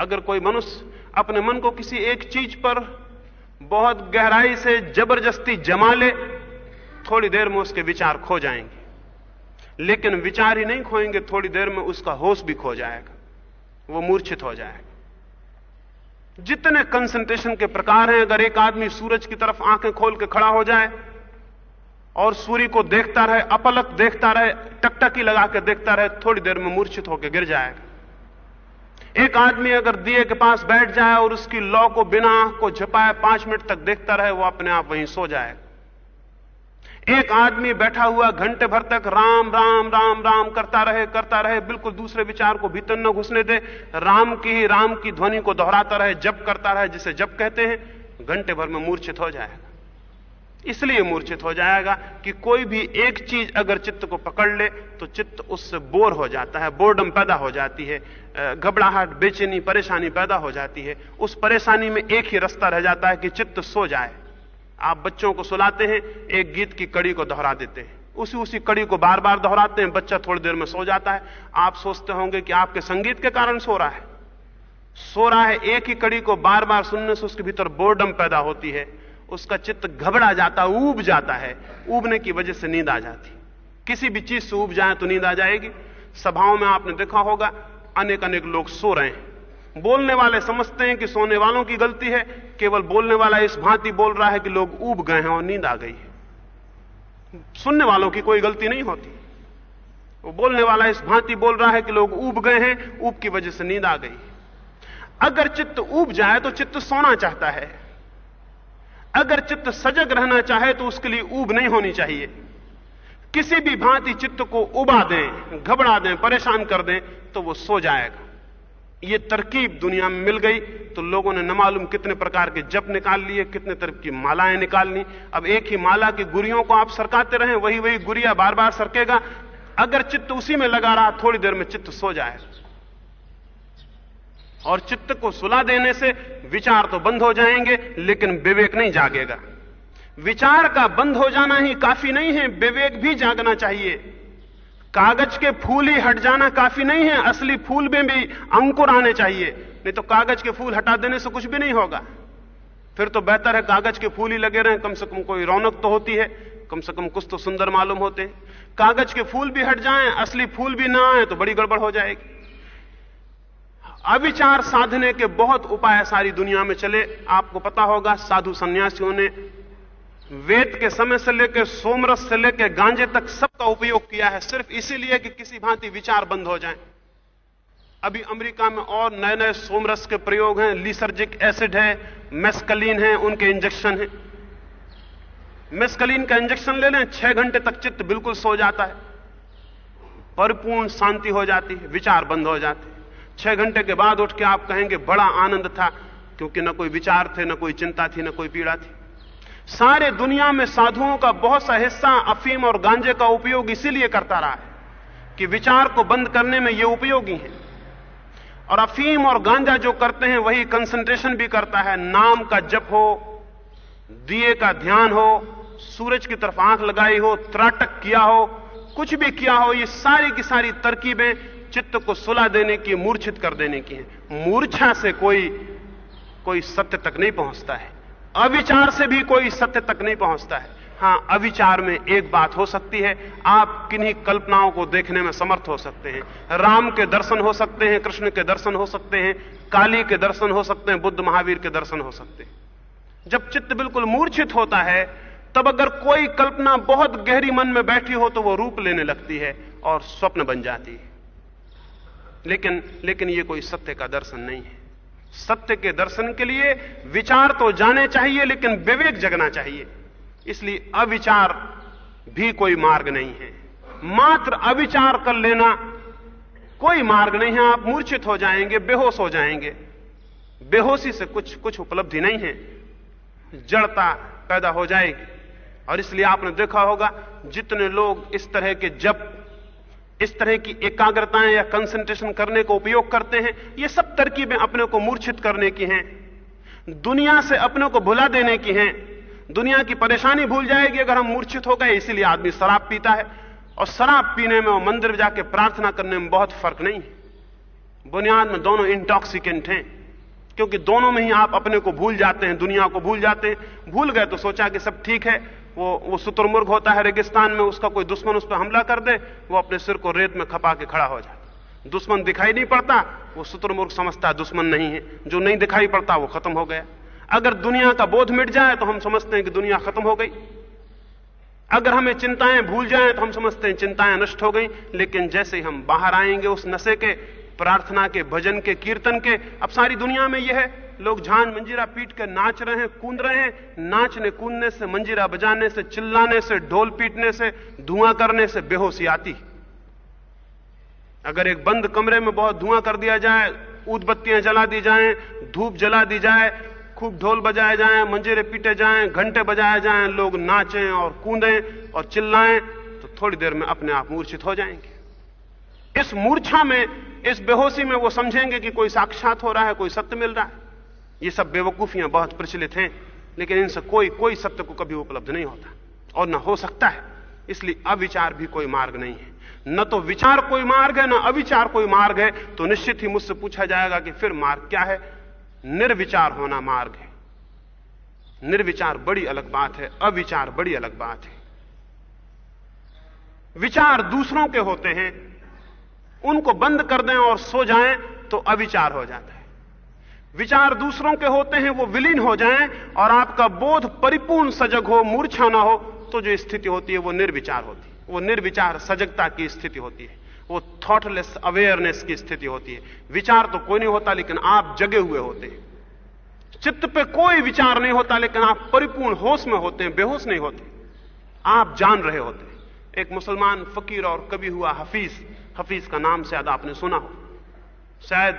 अगर कोई मनुष्य अपने मन को किसी एक चीज़ पर बहुत गहराई से ज़बरदस्ती जमा ले, थोड़ी देर में उसके विचार खो जाएँगे। लेकिन विचार ही नहीं खोएँगे, थोड़ी देर में उसका होश भी खो जाएगा। वो मूर्छित हो जाएगा। जितने कंसंट्रेशन के प्रकार हैं, अगर एक आदमी सूरज की तरफ़ आँखें खोल के खड़ा हो जाए और सूर्य को देखता रहे, अपलक देखता रहे, टकटकी लगा के देखता रहे, थोड़ी देर में मूर्छित होकर गिर जाएगा। एक आदमी अगर दिए के पास बैठ जाए और उसकी लौ को बिना आँख को झपाए पाँच मिनट तक देखता रहे, वो अपने आप वहीं सो जाएगा। एक आदमी बैठा हुआ घंटे भर तक राम राम राम राम करता रहे करता रहे, बिल्कुल दूसरे विचार को भीतर न घुसने दे। राम की ही, राम की ध्वनि को दोहराता रहे जब करता रहे, जिसे जब कहते हैं, घंटे भर में मूर्छित हो जाएगा। इसलिए मूर्छित हो जाएगा कि कोई भी एक चीज़ अगर चित्त को पकड़ ले तो चित्त उससे बोर हो जाता है, बोर्डम पैदा हो जाती है घबराहट, बेचैनी, परेशानी पैदा हो जाती है। उस परेशानी में एक ही रास्ता रह जाता है कि चित्त सो जाए। आप बच्चों को सुलाते हैं, एक गीत की कड़ी को दोहरा देते हैं। उसी उसी कड़ी को बार बार दोहराते हैं, बच्चा थोड़ी देर में सो जाता है। आप सोचते होंगे कि आपके संगीत के कारण सो रहा है। सो रहा है, एक ही कड़ी को बार बार सुनने से उसके भीतर बोर्डम पैदा होती है। उसका चित्त घबरा जाता है ऊब जाता है। ऊबने की वजह से नींद आ जाती। किसी भी चीज़ से ऊब जाए तो नींद आ जाएगी। सभाओं में आपने देखा होगा अनेक अनेक लोग सो रहे हैं। बोलने वाले समझते हैं कि सोने वालों की गलती है। केवल बोलने वाला इस भांति बोल रहा है कि लोग ऊब गए हैं और नींद आ गई है। सुनने वालों की कोई गलती नहीं होती। वो बोलने वाला इस भांति बोल रहा है कि लोग ऊब गए हैं, ऊब की वजह से नींद आ गई अगर चित्त ऊब जाए तो चित्त सोना चाहता है। अगर चित्त सजग रहना चाहे तो उसके लिए ऊब नहीं होनी चाहिए। किसी भी भांति चित्त को उबा दें, घबरा दें, परेशान कर दें तो वो सो जाएगा। ये तरकीब दुनिया में मिल गई तो लोगों ने न मालूम कितने प्रकार के जप निकाल लिए, कितने तरह की मालाएँ निकाल ली। अब एक ही माला की गुरियों को आप सरकाते रहे, वही वही गुरिया बार बार सरकेगा। अगर चित्त उसी में लगा रहा, थोड़ी देर में चित्त सो जाए। और चित्त को सुला देने से विचार तो बंद हो जाएँगे, लेकिन विवेक नहीं जागेगा। विचार का बंद हो जाना ही काफ़ी नहीं है, विवेक भी जागना चाहिए। कागज़ के फूल ही हट जाना काफ़ी नहीं है, असली फूल में भी अंकुर आने चाहिए। नहीं तो कागज़ के फूल हटा देने से कुछ भी नहीं होगा। फिर तो बेहतर है कागज़ के फूल ही लगे रहे। कम से कम कोई रौनक तो होती है, कम से कम कुछ तो सुंदर मालूम होते हैं। कागज़ के फूल भी हट जाएँ, असली फूल भी ना आए तो बड़ी गड़बड़ हो जाएगी। अविचार साधने के बहुत उपाय सारी दुनिया में चले। आपको पता होगा साधु सन्यासियों ने वेद के समय से लेकर सोमरस से लेकर गांजे तक सबका उपयोग किया है, सिर्फ़ इसीलिए कि किसी भांति विचार बंद हो जाए। अभी अमेरिका में और नए नए सोमरस के प्रयोग हैं, लीसर्जिक एसिड है, मेस्कलीन है, उनके इंजेक्शन है। मेस्कलीन का इंजेक्शन ले लें, छह घंटे तक चित्त बिल्कुल सो जाता है। परिपूर्ण शांति हो जाती है, विचार बंद हो जाते छह घंटे के बाद उठ के आप कहेंगे, बड़ा आनंद था, क्योंकि न कोई विचार थे, न कोई चिंता थी, न कोई पीड़ा थी। सारे दुनिया में साधुओं का बहुत सा हिस्सा अफीम और गांजे का उपयोग इसीलिए करता रहा है कि विचार को बंद करने में ये उपयोगी है। और अफीम और गांजा जो करते हैं, वही कंसंट्रेशन भी करता है। नाम का जप हो, दिए का ध्यान हो, सूरज की तरफ़ आँख लगाई हो, त्राटक किया हो, कुछ भी किया हो, ये सारी की सारी तरकीबें चित्त को सुला देने की, मूर्छित कर देने की है। मूर्छा से कोई कोई सत्य तक नहीं पहुँचता है। अविचार से भी कोई सत्य तक नहीं पहुँचता है। हाँ, अविचार में एक बात हो सकती है, आप किन्हीं कल्पनाओं को देखने में समर्थ हो सकते हैं। राम के दर्शन हो सकते हैं, कृष्ण के दर्शन हो सकते हैं, काली के दर्शन हो सकते हैं, बुद्ध महावीर के दर्शन हो सकते हैं। जब चित्त बिल्कुल मूर्छित होता है, तब अगर कोई कल्पना बहुत गहरी मन में बैठी हो तो वो रूप लेने लगती है और स्वप्न बन जाती है। लेकिन लेकिन ये कोई सत्य का दर्शन नहीं है। सत्य के दर्शन के लिए विचार तो जाने चाहिए, लेकिन विवेक जगना चाहिए। इसलिए अविचार भी कोई मार्ग नहीं है। मात्र अविचार कर लेना कोई मार्ग नहीं है। आप मूर्छित हो जाएँगे, बेहोश हो जाएँगे। बेहोशी से कुछ कुछ उपलब्धि नहीं है। जड़ता पैदा हो जाएगी। और इसलिए आपने देखा होगा, जितने लोग इस तरह के जब इस तरह की एकाग्रताएँ या कंसंट्रेशन करने को उपयोग करते हैं, ये सब तरकीबें अपने को मूर्छित करने की हैं। दुनिया से अपने को भुला देने की हैं। दुनिया की परेशानी भूल जाएगी अगर हम मूर्छित हो गए, इसीलिए आदमी शराब पीता है। और शराब पीने में और मंदिर जाके प्रार्थना करने में बहुत फ़र्क नहीं है। बुनियाद में दोनों इंटॉक्सिकेंट हैं, क्योंकि दोनों में ही आप अपने को भूल जाते हैं, दुनिया को भूल जाते हैं। भूल गए तो सोचा कि सब ठीक है वो वो शुतुरमुर्ग होता है रेगिस्तान में, उसका कोई दुश्मन उस पर हमला कर दे, वो अपने सिर को रेत में खपा के खड़ा हो जाता दुश्मन दिखाई नहीं पड़ता, वो शुतुरमुर्ग समझता दुश्मन नहीं है। जो नहीं दिखाई पड़ता, वो खत्म हो गया। अगर दुनिया का बोध मिट जाए तो हम समझते हैं कि दुनिया खत्म हो गई। अगर हमें चिंताएँ भूल जाएँ तो हम समझते हैं चिंताएँ नष्ट हो गई। लेकिन जैसे ही हम बाहर आएँगे उस नशे के प्रार्थना के, भजन के, कीर्तन के। अब सारी दुनिया में यह है। लोग झान मंजीरा पीट के नाच रहे हैं, कूद रहे हैं। नाचने, कूदने से मंजीरा बजाने से, चिल्लाने से, ढोल पीटने से, धुआँ करने से बेहोशी आती। अगर एक बंद कमरे में बहुत धुआँ कर दिया जाए, ऊदबत्तियाँ जला दी जाएँ, धूप जला दी जाए, खूब ढोल बजाए जाएँ, मंजीरे पीटे जाएँ, घंटे बजाए जाएँ, लोग नाचें और कूदें और चिल्लाएँ तो थोड़ी देर में अपने आप मूर्छित हो जाएँगे। इस मूर्छा में इस बेहोशी में वो समझेंगे कि कोई साक्षात हो रहा है, कोई सत्य मिल रहा है। ये सब बेवकूफियाँ बहुत प्रचलित हैं, लेकिन इनसे कोई कोई सत्य को कभी उपलब्ध नहीं होता। और न हो सकता है, इसलिए अविचार भी कोई मार्ग नहीं है। न तो विचार कोई मार्ग है, न अविचार कोई मार्ग है तो निश्चित ही मुझसे पूछा जाएगा कि फिर मार्ग क्या है? निर्विचार होना मार्ग है। निर्विचार बड़ी अलग बात है, अविचार बड़ी अलग बात है। विचार दूसरों के होते हैं उनको बंद कर दें और सो जाएँ तो अविचार हो जाता है। विचार दूसरों के होते हैं, वो विलीन हो जाएँ, और आपका बोध परिपूर्ण सजग हो, मूर्छा ना हो तो जो स्थिति होती है, वो निर्विचार होती है। वो निर्विचार सजगता की स्थिति होती है। वो थॉटलेस अवेयरनेस की स्थिति होती है। विचार तो कोई नहीं होता, लेकिन आप जगे हुए होते हैं। चित्त पे कोई विचार नहीं होता, लेकिन आप परिपूर्ण होश में होते हैं, बेहोश नहीं होते। आप जान रहे होते हैं। एक मुसलमान, फकीर और कभी हुआ हफीज हफीज का नाम शायद आपने सुना हो। शायद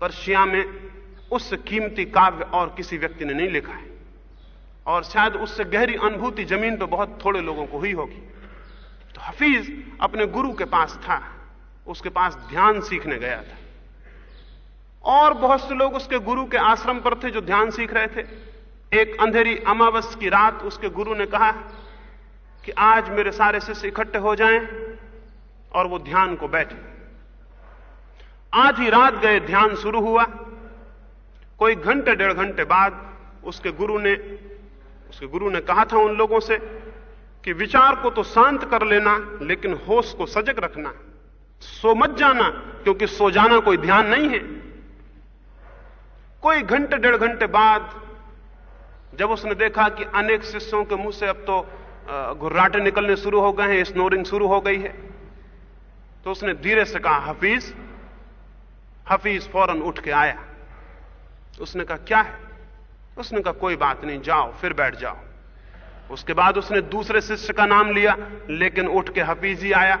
पर्शिया में उससे कीमती काव्य और किसी व्यक्ति ने नहीं लिखा है। और शायद उससे गहरी अनुभूति ज़मीन पर बहुत थोड़े लोगों को हुई होगी। तो हफीज अपने गुरु के पास था, उसके पास ध्यान सीखने गया था। और बहुत से लोग उसके गुरु के आश्रम पर थे जो ध्यान सीख रहे थे। एक अंधेरी अमावस की रात उसके गुरु ने कहा कि आज मेरे सारे शिष्य इकट्ठे हो जाएँ और वो ध्यान को बैठे ही रात गए, ध्यान शुरू हुआ। कोई घंटे, डेढ़ घंटे बाद उसके गुरु ने, उसके गुरु ने कहा था उन लोगों से कि विचार को तो शांत कर लेना, लेकिन होश को सजग रखना। सो मत जाना, क्योंकि सो जाना कोई ध्यान नहीं है। कोई घंटे, डेढ़ घंटे बाद जब उसने देखा कि अनेक शिष्यों के मुँह से अब तो घुर्राटे निकलने शुरू हो गए हैं, स्नोरिंग शुरू हो गई है। तो उसने धीरे से कहा, हफीज हफीज फ़ौरन उठ के आया। उसने कहा, क्या है? उसने कहा, कोई बात नहीं, जाओ, फिर बैठ जाओ। उसके बाद उसने दूसरे शिष्य का नाम लिया, लेकिन उठ के हफीज ही आया।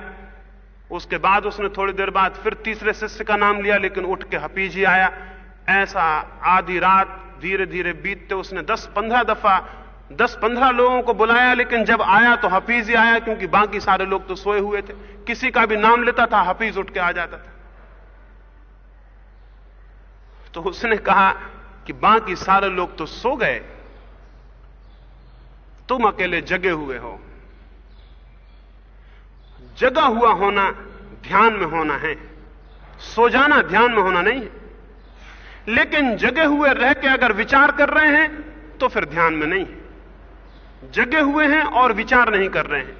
उसके बाद उसने थोड़ी देर बाद फिर तीसरे शिष्य का नाम लिया, लेकिन उठ के हफीज ही आया। ऐसा आधी रात धीरे धीरे बीतते उसने 10-15 दफ़ा 10-15 लोगों को बुलाया, लेकिन जब आया तो हफीज ही आया, क्योंकि बाकी सारे लोग तो सोए हुए थे। किसी का भी नाम लेता था, हफीज उठ के आ जाता था। तो उसने कहा कि बाकी सारे लोग तो सो गए। तुम अकेले जगे हुए हो। जगा हुआ होना ध्यान में होना है। सो जाना ध्यान में होना नहीं है। लेकिन जगे हुए रह के अगर विचार कर रहे हैं तो फिर ध्यान में नहीं है। जगे हुए हैं और विचार नहीं कर रहे हैं।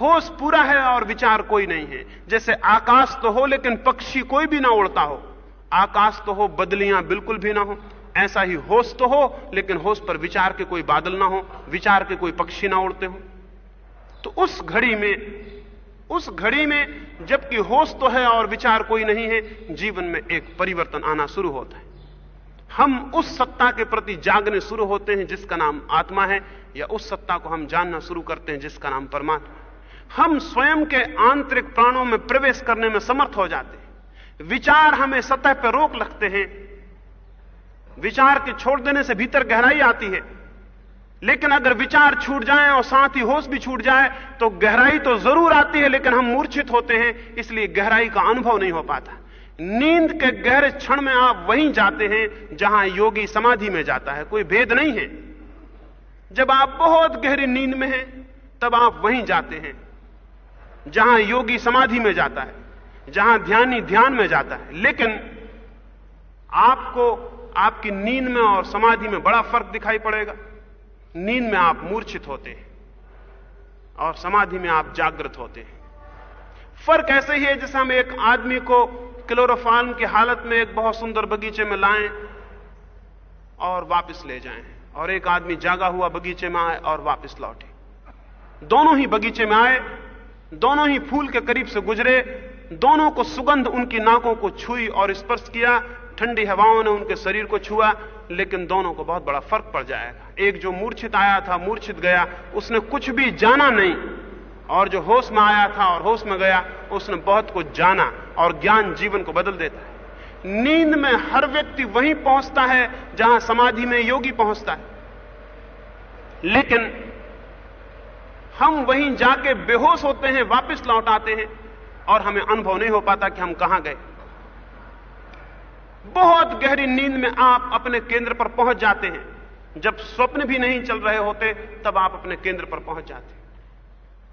होश पूरा है और विचार कोई नहीं है। जैसे आकाश तो हो, लेकिन पक्षी कोई भी ना उड़ता हो। आकाश तो हो, बदलियाँ बिल्कुल भी ना हो। ऐसा ही होश तो हो, लेकिन होश पर विचार के कोई बादल ना हो, विचार के कोई पक्षी ना उड़ते हो। तो उस घड़ी में, उस घड़ी में जबकि होश तो है और विचार कोई नहीं है, जीवन में एक परिवर्तन आना शुरू होता है। हम उस सत्ता के प्रति जागने शुरू होते हैं जिसका नाम आत्मा है, या उस सत्ता को हम जानना शुरू करते हैं जिसका नाम परमात्मा हम स्वयं के आंतरिक प्राणों में प्रवेश करने में समर्थ हो जाते हैं। विचार हमें सतह पर रोक लगते हैं। विचार के छोड़ देने से भीतर गहराई आती है। लेकिन अगर विचार छूट जाए और साथ ही होश भी छूट जाए तो गहराई तो ज़रूर आती है, लेकिन हम मूर्छित होते हैं, इसलिए गहराई का अनुभव नहीं हो पाता। नींद के गहरे क्षण में आप वहीं जाते हैं जहाँ योगी समाधि में जाता है, कोई भेद नहीं है। जब आप बहुत गहरी नींद में हैं, तब आप वहीं जाते हैं, जहाँ योगी समाधि में जाता है, जहाँ ध्यानी ध्यान में जाता है। लेकिन आपको, आपकी नींद में और समाधि में बड़ा फ़र्क दिखाई पड़ेगा। नींद में आप मूर्छित होते हैं और समाधि में आप जागृत होते हैं। फ़र्क ऐसे ही है जैसे हम एक आदमी को क्लोरोफार्म की हालत में एक बहुत सुंदर बगीचे में लाएँ और वापस ले जाएँ। और एक आदमी जागा हुआ बगीचे में आए और वापस लौटे। दोनों ही बगीचे में आए, दोनों ही फूल के करीब से गुजरे, दोनों को सुगंध उनकी नाकों को छुई और स्पर्श किया, ठंडी हवाओं ने उनके शरीर को छुआ, लेकिन दोनों को बहुत बड़ा फ़र्क पड़ जाएगा। एक जो मूर्छित आया था, मूर्छित गया, उसने कुछ भी जाना नहीं। और जो होश में आया था और होश में गया, उसने बहुत कुछ जाना और ज्ञान जीवन को बदल देता है। नींद में हर व्यक्ति वहीं पहुँचता है जहाँ समाधि में योगी पहुँचता है। लेकिन हम वहीं जाके बेहोश होते हैं, वापस लौट आते हैं और हमें अनुभव नहीं हो पाता कि हम कहाँ गए। बहुत गहरी नींद में आप अपने केंद्र पर पहुँच जाते हैं। जब स्वप्न भी नहीं चल रहे होते, तब आप अपने केंद्र पर पहुँच जाते हैं।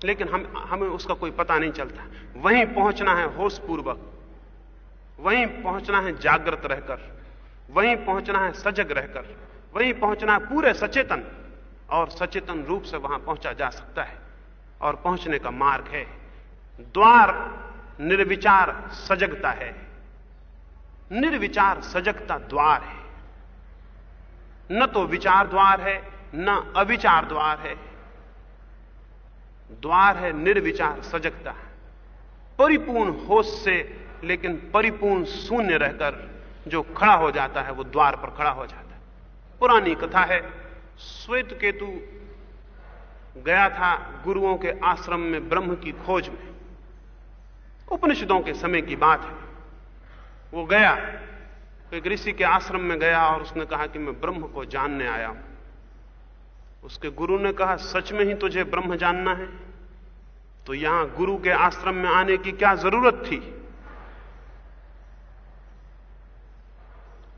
लेकिन हम, हमें उसका कोई पता नहीं चलता। वहीं पहुँचना है होश पूर्वक वहीं पहुँचना है जागृत रहकर। वहीं पहुँचना है सजग रहकर। वहीं पहुँचना है पूरे सचेतन। और सचेतन रूप से वहाँ पहुँचा जा सकता है। और पहुँचने का मार्ग है। द्वार निर्विचार सजगता है। निर्विचार सजगता द्वार है। न तो विचार द्वार है, न अविचार द्वार है। द्वार है, निर्विचार, सजगता। परिपूर्ण होश से, लेकिन परिपूर्ण शून्य रहकर जो खड़ा हो जाता है, वो द्वार पर खड़ा हो जाता है। पुरानी कथा है, श्वेत केतु गया था गुरुओं के आश्रम में ब्रह्म की खोज में। उपनिषदों के समय की बात है। वो गया, एक ऋषि के आश्रम में गया और उसने कहा कि मैं ब्रह्म को जानने आया हूँ। उसके गुरु ने कहा, सच में ही तुझे ब्रह्म जानना है? तो यहाँ गुरु के आश्रम में आने की क्या ज़रूरत थी?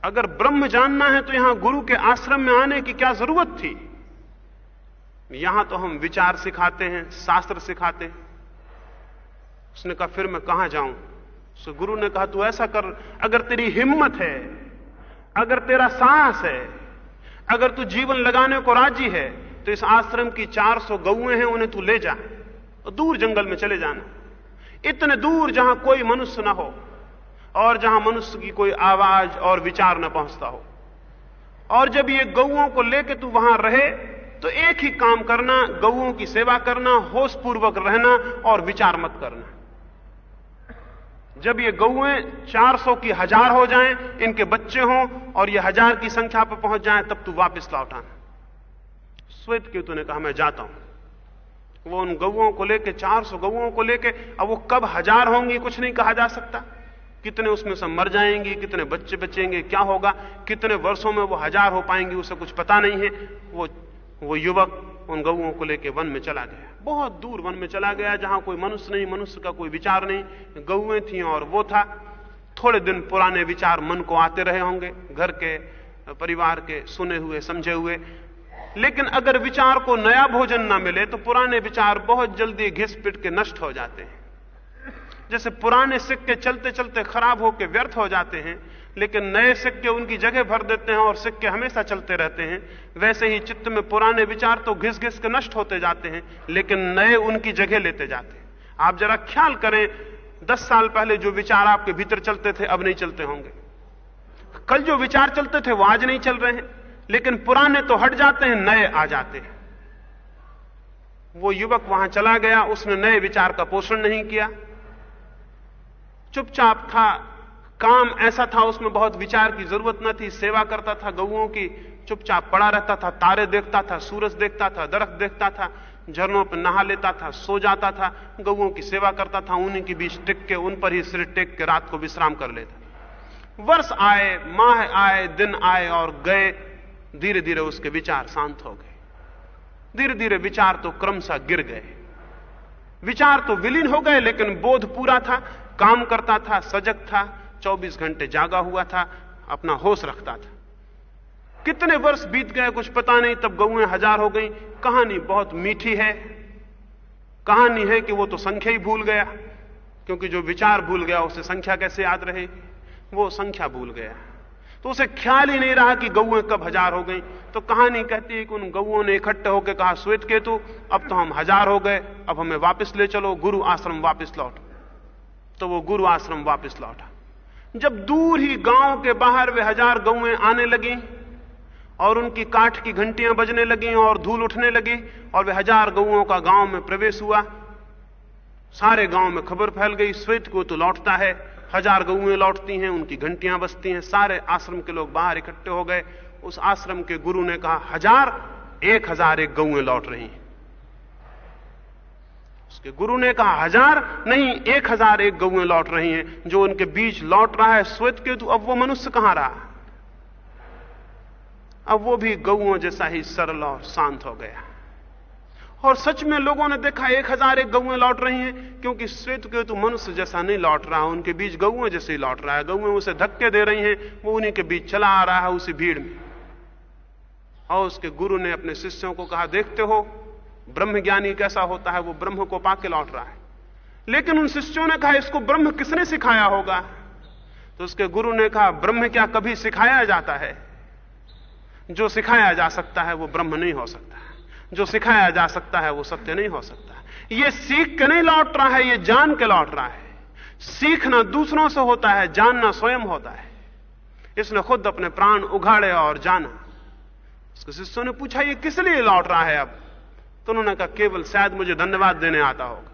अगर ब्रह्म जानना है तो यहाँ गुरु के आश्रम में आने की क्या ज़रूरत थी? यहाँ तो हम विचार सिखाते हैं, शास्त्र सिखाते हैं। उसने कहा, फिर मैं कहाँ जाऊँ? गुरु ने कहा, तू ऐसा कर, अगर तेरी हिम्मत है, अगर तेरा साहस है अगर तू जीवन लगाने को राज़ी है तो इस आश्रम की 400 गौएँ हैं, उन्हें तू ले जा और दूर जंगल में चले जाना। इतने दूर जहाँ कोई मनुष्य ना हो और जहाँ मनुष्य की कोई आवाज़ और विचार न पहुँचता हो। और जब ये गऊओं को लेके तू वहाँ रहे तो एक ही काम करना, गऊओं की सेवा करना, होशपूर्वक रहना और विचार मत करना। जब ये गौएँ 400 की हज़ार हो जाएँ, इनके बच्चे हों, और ये हज़ार की संख्या पर पहुँच जाएँ, तब तू वापस लौट आना। श्वेत केतु ने कहा, मैं जाता हूँ वो उन गौओं को लेके 400 गौओं को लेके, अब वो कब हज़ार होंगी, कुछ नहीं कहा जा सकता। कितने उसमें से मर जाएँगी, कितने बच्चे बचेंगे, क्या होगा? कितने वर्षों में वो हज़ार हो पाएँगी, उसे कुछ पता नहीं है। वो वो युवक उन गौओं को लेकर वन में चला गया। बहुत दूर वन में चला गया, जहाँ कोई मनुष्य नहीं, मनुष्य का कोई विचार नहीं। गौएँ थी और वो था। थोड़े दिन पुराने विचार मन को आते रहे होंगे, घर के, परिवार के सुने हुए, समझे हुए। लेकिन अगर विचार को नया भोजन ना मिले तो पुराने विचार बहुत जल्दी घिस पिट के नष्ट हो जाते हैं। जैसे पुराने सिक्के चलते चलते खराब होकर व्यर्थ हो जाते हैं लेकिन नए सिक्के उनकी जगह भर देते हैं और सिक्के हमेशा चलते रहते हैं। वैसे ही चित्त में पुराने विचार तो घिस घिस के नष्ट होते जाते हैं, लेकिन नए उनकी जगह लेते जाते हैं। आप जरा ख्याल करें, दस साल पहले जो विचार आपके भीतर चलते थे, अब नहीं चलते होंगे। कल जो विचार चलते थे, वो आज नहीं चल रहे हैं। लेकिन पुराने तो हट जाते हैं, नए आ जाते हैं। वो युवक वहाँ चला गया, उसने नए विचार का पोषण नहीं किया। चुपचाप था काम ऐसा था, उसमें बहुत विचार की ज़रूरत न थी, सेवा करता था, गऊओं की चुपचाप पड़ा रहता था, तारे देखता था, सूरज देखता था, दरख्त देखता था, झरनों पर नहा लेता था, सो जाता था, गऊओं की सेवा करता था, उन्हीं के बीच टिक के, उन पर ही सिर टेक के रात को विश्राम कर लेता वर्ष आए, माह आए, दिन आए और गए धीरे धीरे उसके विचार शांत हो गए। धीरे धीरे विचार तो क्रमशः गिर गए। विचार तो विलीन हो गए, लेकिन बोध पूरा था, काम करता था, सजग था 24 घंटे जागा हुआ था, अपना होश रखता था। कितने वर्ष बीत गए, कुछ पता नहीं, तब गौएँ हज़ार हो गई। कहानी बहुत मीठी है। कहानी है कि वो तो संख्या ही भूल गया, क्योंकि जो विचार भूल गया, उसे संख्या कैसे याद रहे? वो संख्या भूल गया। तो उसे ख्याल ही नहीं रहा कि गौएँ कब हज़ार हो गई। तो कहानी कहती है कि उन गौओं ने इकट्ठे होकर कहा, श्वेत केतु, अब तो हम हज़ार हो गए, अब हमें वापस ले चलो, गुरु आश्रम वापस लौट। तो वो गुरु आश्रम वापस लौटा। जब दूर ही गाँव के बाहर वे हज़ार गौएँ आने लगी, और उनकी काठ की घंटियाँ बजने लगी, और धूल उठने लगी, और वे हज़ार गौओं का गाँव में प्रवेश हुआ। सारे गाँव में खबर फैल गई, श्वेत को तो लौटता है। हज़ार गौएँ लौटती हैं, उनकी घंटियाँ बजती हैं। सारे आश्रम के लोग बाहर इकट्ठे हो गए। उस आश्रम के गुरु ने कहा, हज़ार, एक हज़ार एक गौएँ लौट रही हैं। उसके गुरु ने कहा, हज़ार नहीं, एक हज़ार एक गौएँ लौट रही हैं, जो उनके बीच लौट रहा है श्वेत केतु अब वो मनुष्य कहाँ रहा? अब वो भी गौओं जैसा ही सरल और शांत हो गया। और सच में लोगों ने देखा, एक हज़ार एक गौएँ लौट रही हैं, क्योंकि श्वेत केतु मनुष्य जैसा नहीं लौट रहा, उनके बीच गौएँ जैसे ही लौट रहा है। गौएँ उसे धक्के दे रही हैं, वो उन्हीं के बीच चला आ रहा है उसी भीड़ में। और उसके गुरु ने अपने शिष्यों को कहा, देखते हो ब्रह्म ज्ञानी कैसा होता है, वो ब्रह्म को पाके लौट रहा है। लेकिन उन शिष्यों ने कहा, इसको ब्रह्म किसने सिखाया होगा? तो उसके गुरु ने कहा, ब्रह्म क्या कभी सिखाया जाता है? जो सिखाया जा सकता है, वो ब्रह्म नहीं हो सकता जो सिखाया जा सकता है, वो सत्य नहीं हो सकता ये सीख के नहीं लौट रहा है, ये जान के लौट रहा है। सीखना दूसरों से होता है, जानना स्वयं होता है। इसने खुद अपने प्राण उघाड़े और जाना। उसके शिष्यों ने पूछा, ये किस लिए लौट रहा है अब? तो उन्होंने कहा, केवल शायद मुझे धन्यवाद देने आता होगा।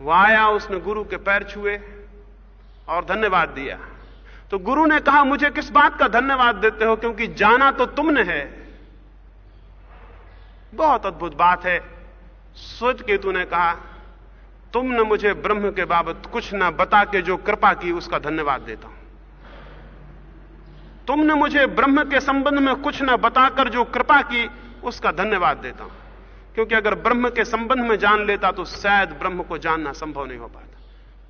वह आया, उसने गुरु के पैर छुए और धन्यवाद दिया। तो गुरु ने कहा, मुझे किस बात का धन्यवाद देते हो? क्योंकि जाना तो तुमने है। बहुत अद्भुत बात है। श्वेत केतु ने कहा, तुमने मुझे ब्रह्म के बाबत कुछ ना बता के जो कृपा की, उसका धन्यवाद देता हूँ। तुमने मुझे ब्रह्म के संबंध में कुछ ना बताकर जो कृपा की उसका धन्यवाद देता हूँ। क्योंकि अगर ब्रह्म के संबंध में जान लेता तो शायद ब्रह्म को जानना संभव नहीं हो पाता।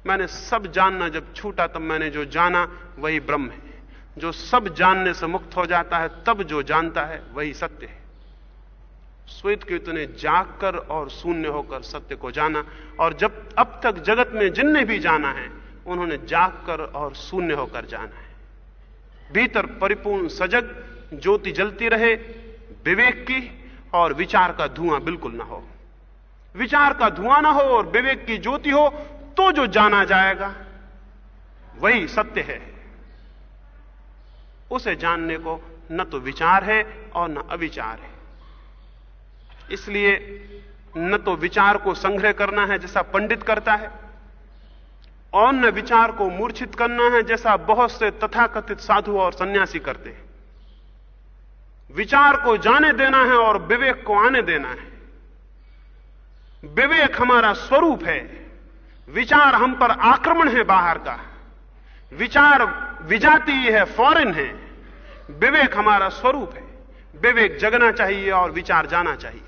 मैंने सब जानना जब छूटा तब मैंने जो जाना वही ब्रह्म है। जो सब जानने से मुक्त हो जाता है तब जो जानता है वही सत्य है। श्वेत कीर्त ने जागकर और शून्य होकर सत्य को जाना और जब अब तक जगत में जिनने भी जाना है, उन्होंने जागकर और शून्य होकर जाना है। भीतर परिपूर्ण सजग, ज्योति जलती रहे विवेक की और विचार का धुआँ बिल्कुल ना हो। विचार का धुआँ ना हो और विवेक की ज्योति हो तो जो जाना जाएगा, वही सत्य है। उसे जानने को न तो विचार है और न अविचार है। इसलिए न तो विचार को संग्रह करना है जैसा पंडित करता है, और न विचार को मूर्छित करना है जैसा बहुत से तथाकथित साधु और सन्यासी करते हैं। विचार को जाने देना है और विवेक को आने देना है। विवेक हमारा स्वरूप है। विचार हम पर आक्रमण है बाहर का। विचार विजातीय है, फॉरेन है। विवेक हमारा स्वरूप है। विवेक जगना चाहिए और विचार जाना चाहिए।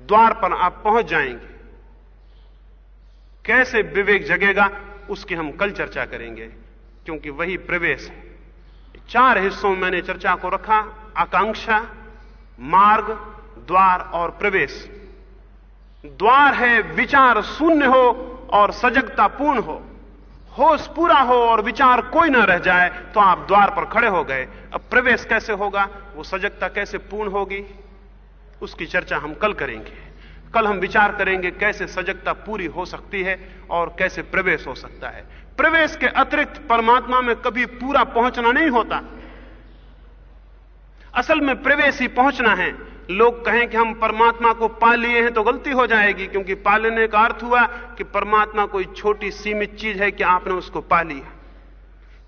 द्वार पर आप पहुँच जाएँगे। कैसे विवेक जगेगा, उसकी हम कल चर्चा करेंगे, क्योंकि वही प्रवेश है। चार हिस्सों में मैंने चर्चा को रखा। आकांक्षा, मार्ग, द्वार और प्रवेश। द्वार है विचार शून्य हो और सजगता पूर्ण हो। होश पूरा हो और विचार कोई ना रह जाए तो आप द्वार पर खड़े हो गए। अब प्रवेश कैसे होगा? वो सजगता कैसे पूर्ण होगी? उसकी चर्चा हम कल करेंगे। कल हम विचार करेंगे कैसे सजगता पूरी हो सकती है और कैसे प्रवेश हो सकता है। प्रवेश के अतिरिक्त परमात्मा में कभी पूरा पहुँचना नहीं होता। असल में प्रवेश ही पहुँचना है। लोग कहें कि हम परमात्मा को पा लिए हैं तो गलती हो जाएगी, क्योंकि पा लेने का अर्थ हुआ कि परमात्मा कोई छोटी सीमित चीज़ है कि आपने उसको पा लिया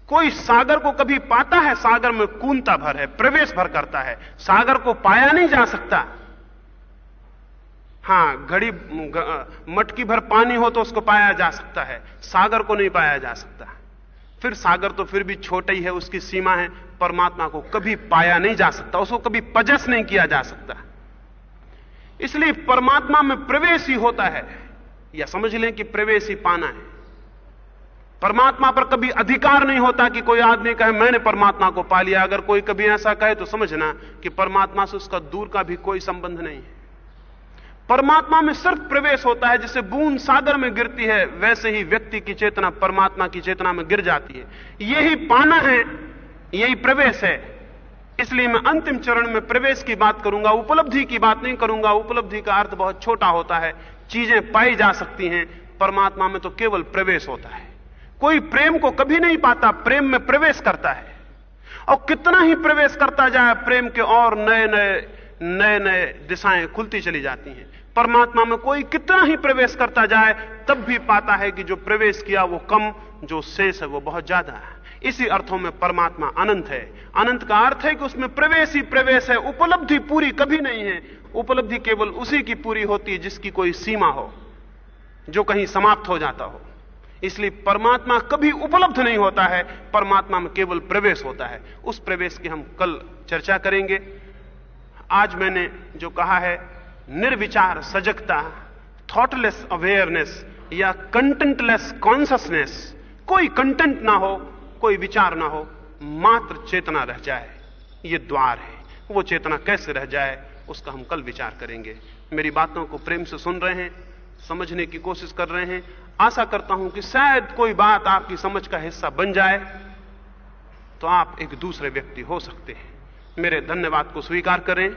कोई सागर को कभी पाता है, सागर में कूनता भर है, प्रवेश भर करता है। सागर को पाया नहीं जा सकता। हाँ, घड़ी मटकी भर पानी हो तो उसको पाया जा सकता है, सागर को नहीं पाया जा सकता। फिर सागर तो फिर भी छोटा ही है, उसकी सीमा है परमात्मा को कभी पाया नहीं जा सकता, उसको कभी पजस नहीं किया जा सकता। इसलिए परमात्मा में प्रवेश ही होता है, या समझ लें कि प्रवेश ही पाना है। परमात्मा पर कभी अधिकार नहीं होता कि कोई आदमी कहे, मैंने परमात्मा को पा लिया। अगर कोई कभी ऐसा कहे तो समझना कि परमात्मा से उसका दूर का भी कोई संबंध नहीं है। परमात्मा में सिर्फ़ प्रवेश होता है, जैसे बूंद सागर में गिरती है, वैसे ही व्यक्ति की चेतना परमात्मा की चेतना में गिर जाती है। यही पाना है यही प्रवेश है। इसलिए मैं अंतिम चरण में प्रवेश की बात करूँगा, उपलब्धि की बात नहीं करूँगा। उपलब्धि का अर्थ बहुत छोटा होता है। चीज़ें पाई जा सकती हैं। परमात्मा में तो केवल प्रवेश होता है। कोई प्रेम को कभी नहीं पाता, प्रेम में प्रवेश करता है। और कितना ही प्रवेश करता जाए, प्रेम के और नए नए नए नए दिशाएँ खुलती चली जाती हैं। परमात्मा में कोई कितना ही प्रवेश करता जाए, तब भी पाता है कि जो प्रवेश किया वो कम, जो शेष है वो बहुत ज़्यादा है। इसी अर्थों में परमात्मा अनंत है। अनंत का अर्थ है कि उसमें प्रवेश ही प्रवेश है, उपलब्धि पूरी कभी नहीं है। उपलब्धि केवल उसी की पूरी होती है जिसकी कोई सीमा हो, जो कहीं समाप्त हो जाता हो। इसलिए परमात्मा कभी उपलब्ध नहीं होता है, परमात्मा में केवल प्रवेश होता है। उस प्रवेश की हम कल चर्चा करेंगे। आज मैंने जो कहा है निर्विचार, सजगता थॉटलेस अवेयरनेस या कंटेंटलेस कॉन्सियसनेस कोई कंटेंट ना हो, कोई विचार ना हो, मात्र चेतना रह जाए। ये द्वार है। वो चेतना कैसे रह जाए, उसका हम कल विचार करेंगे। मेरी बातों को प्रेम से सुन रहे हैं, समझने की कोशिश कर रहे हैं। आशा करता हूँ कि शायद कोई बात आपकी समझ का हिस्सा बन जाए। तो आप एक दूसरे व्यक्ति हो सकते हैं। मेरे धन्यवाद को स्वीकार करें।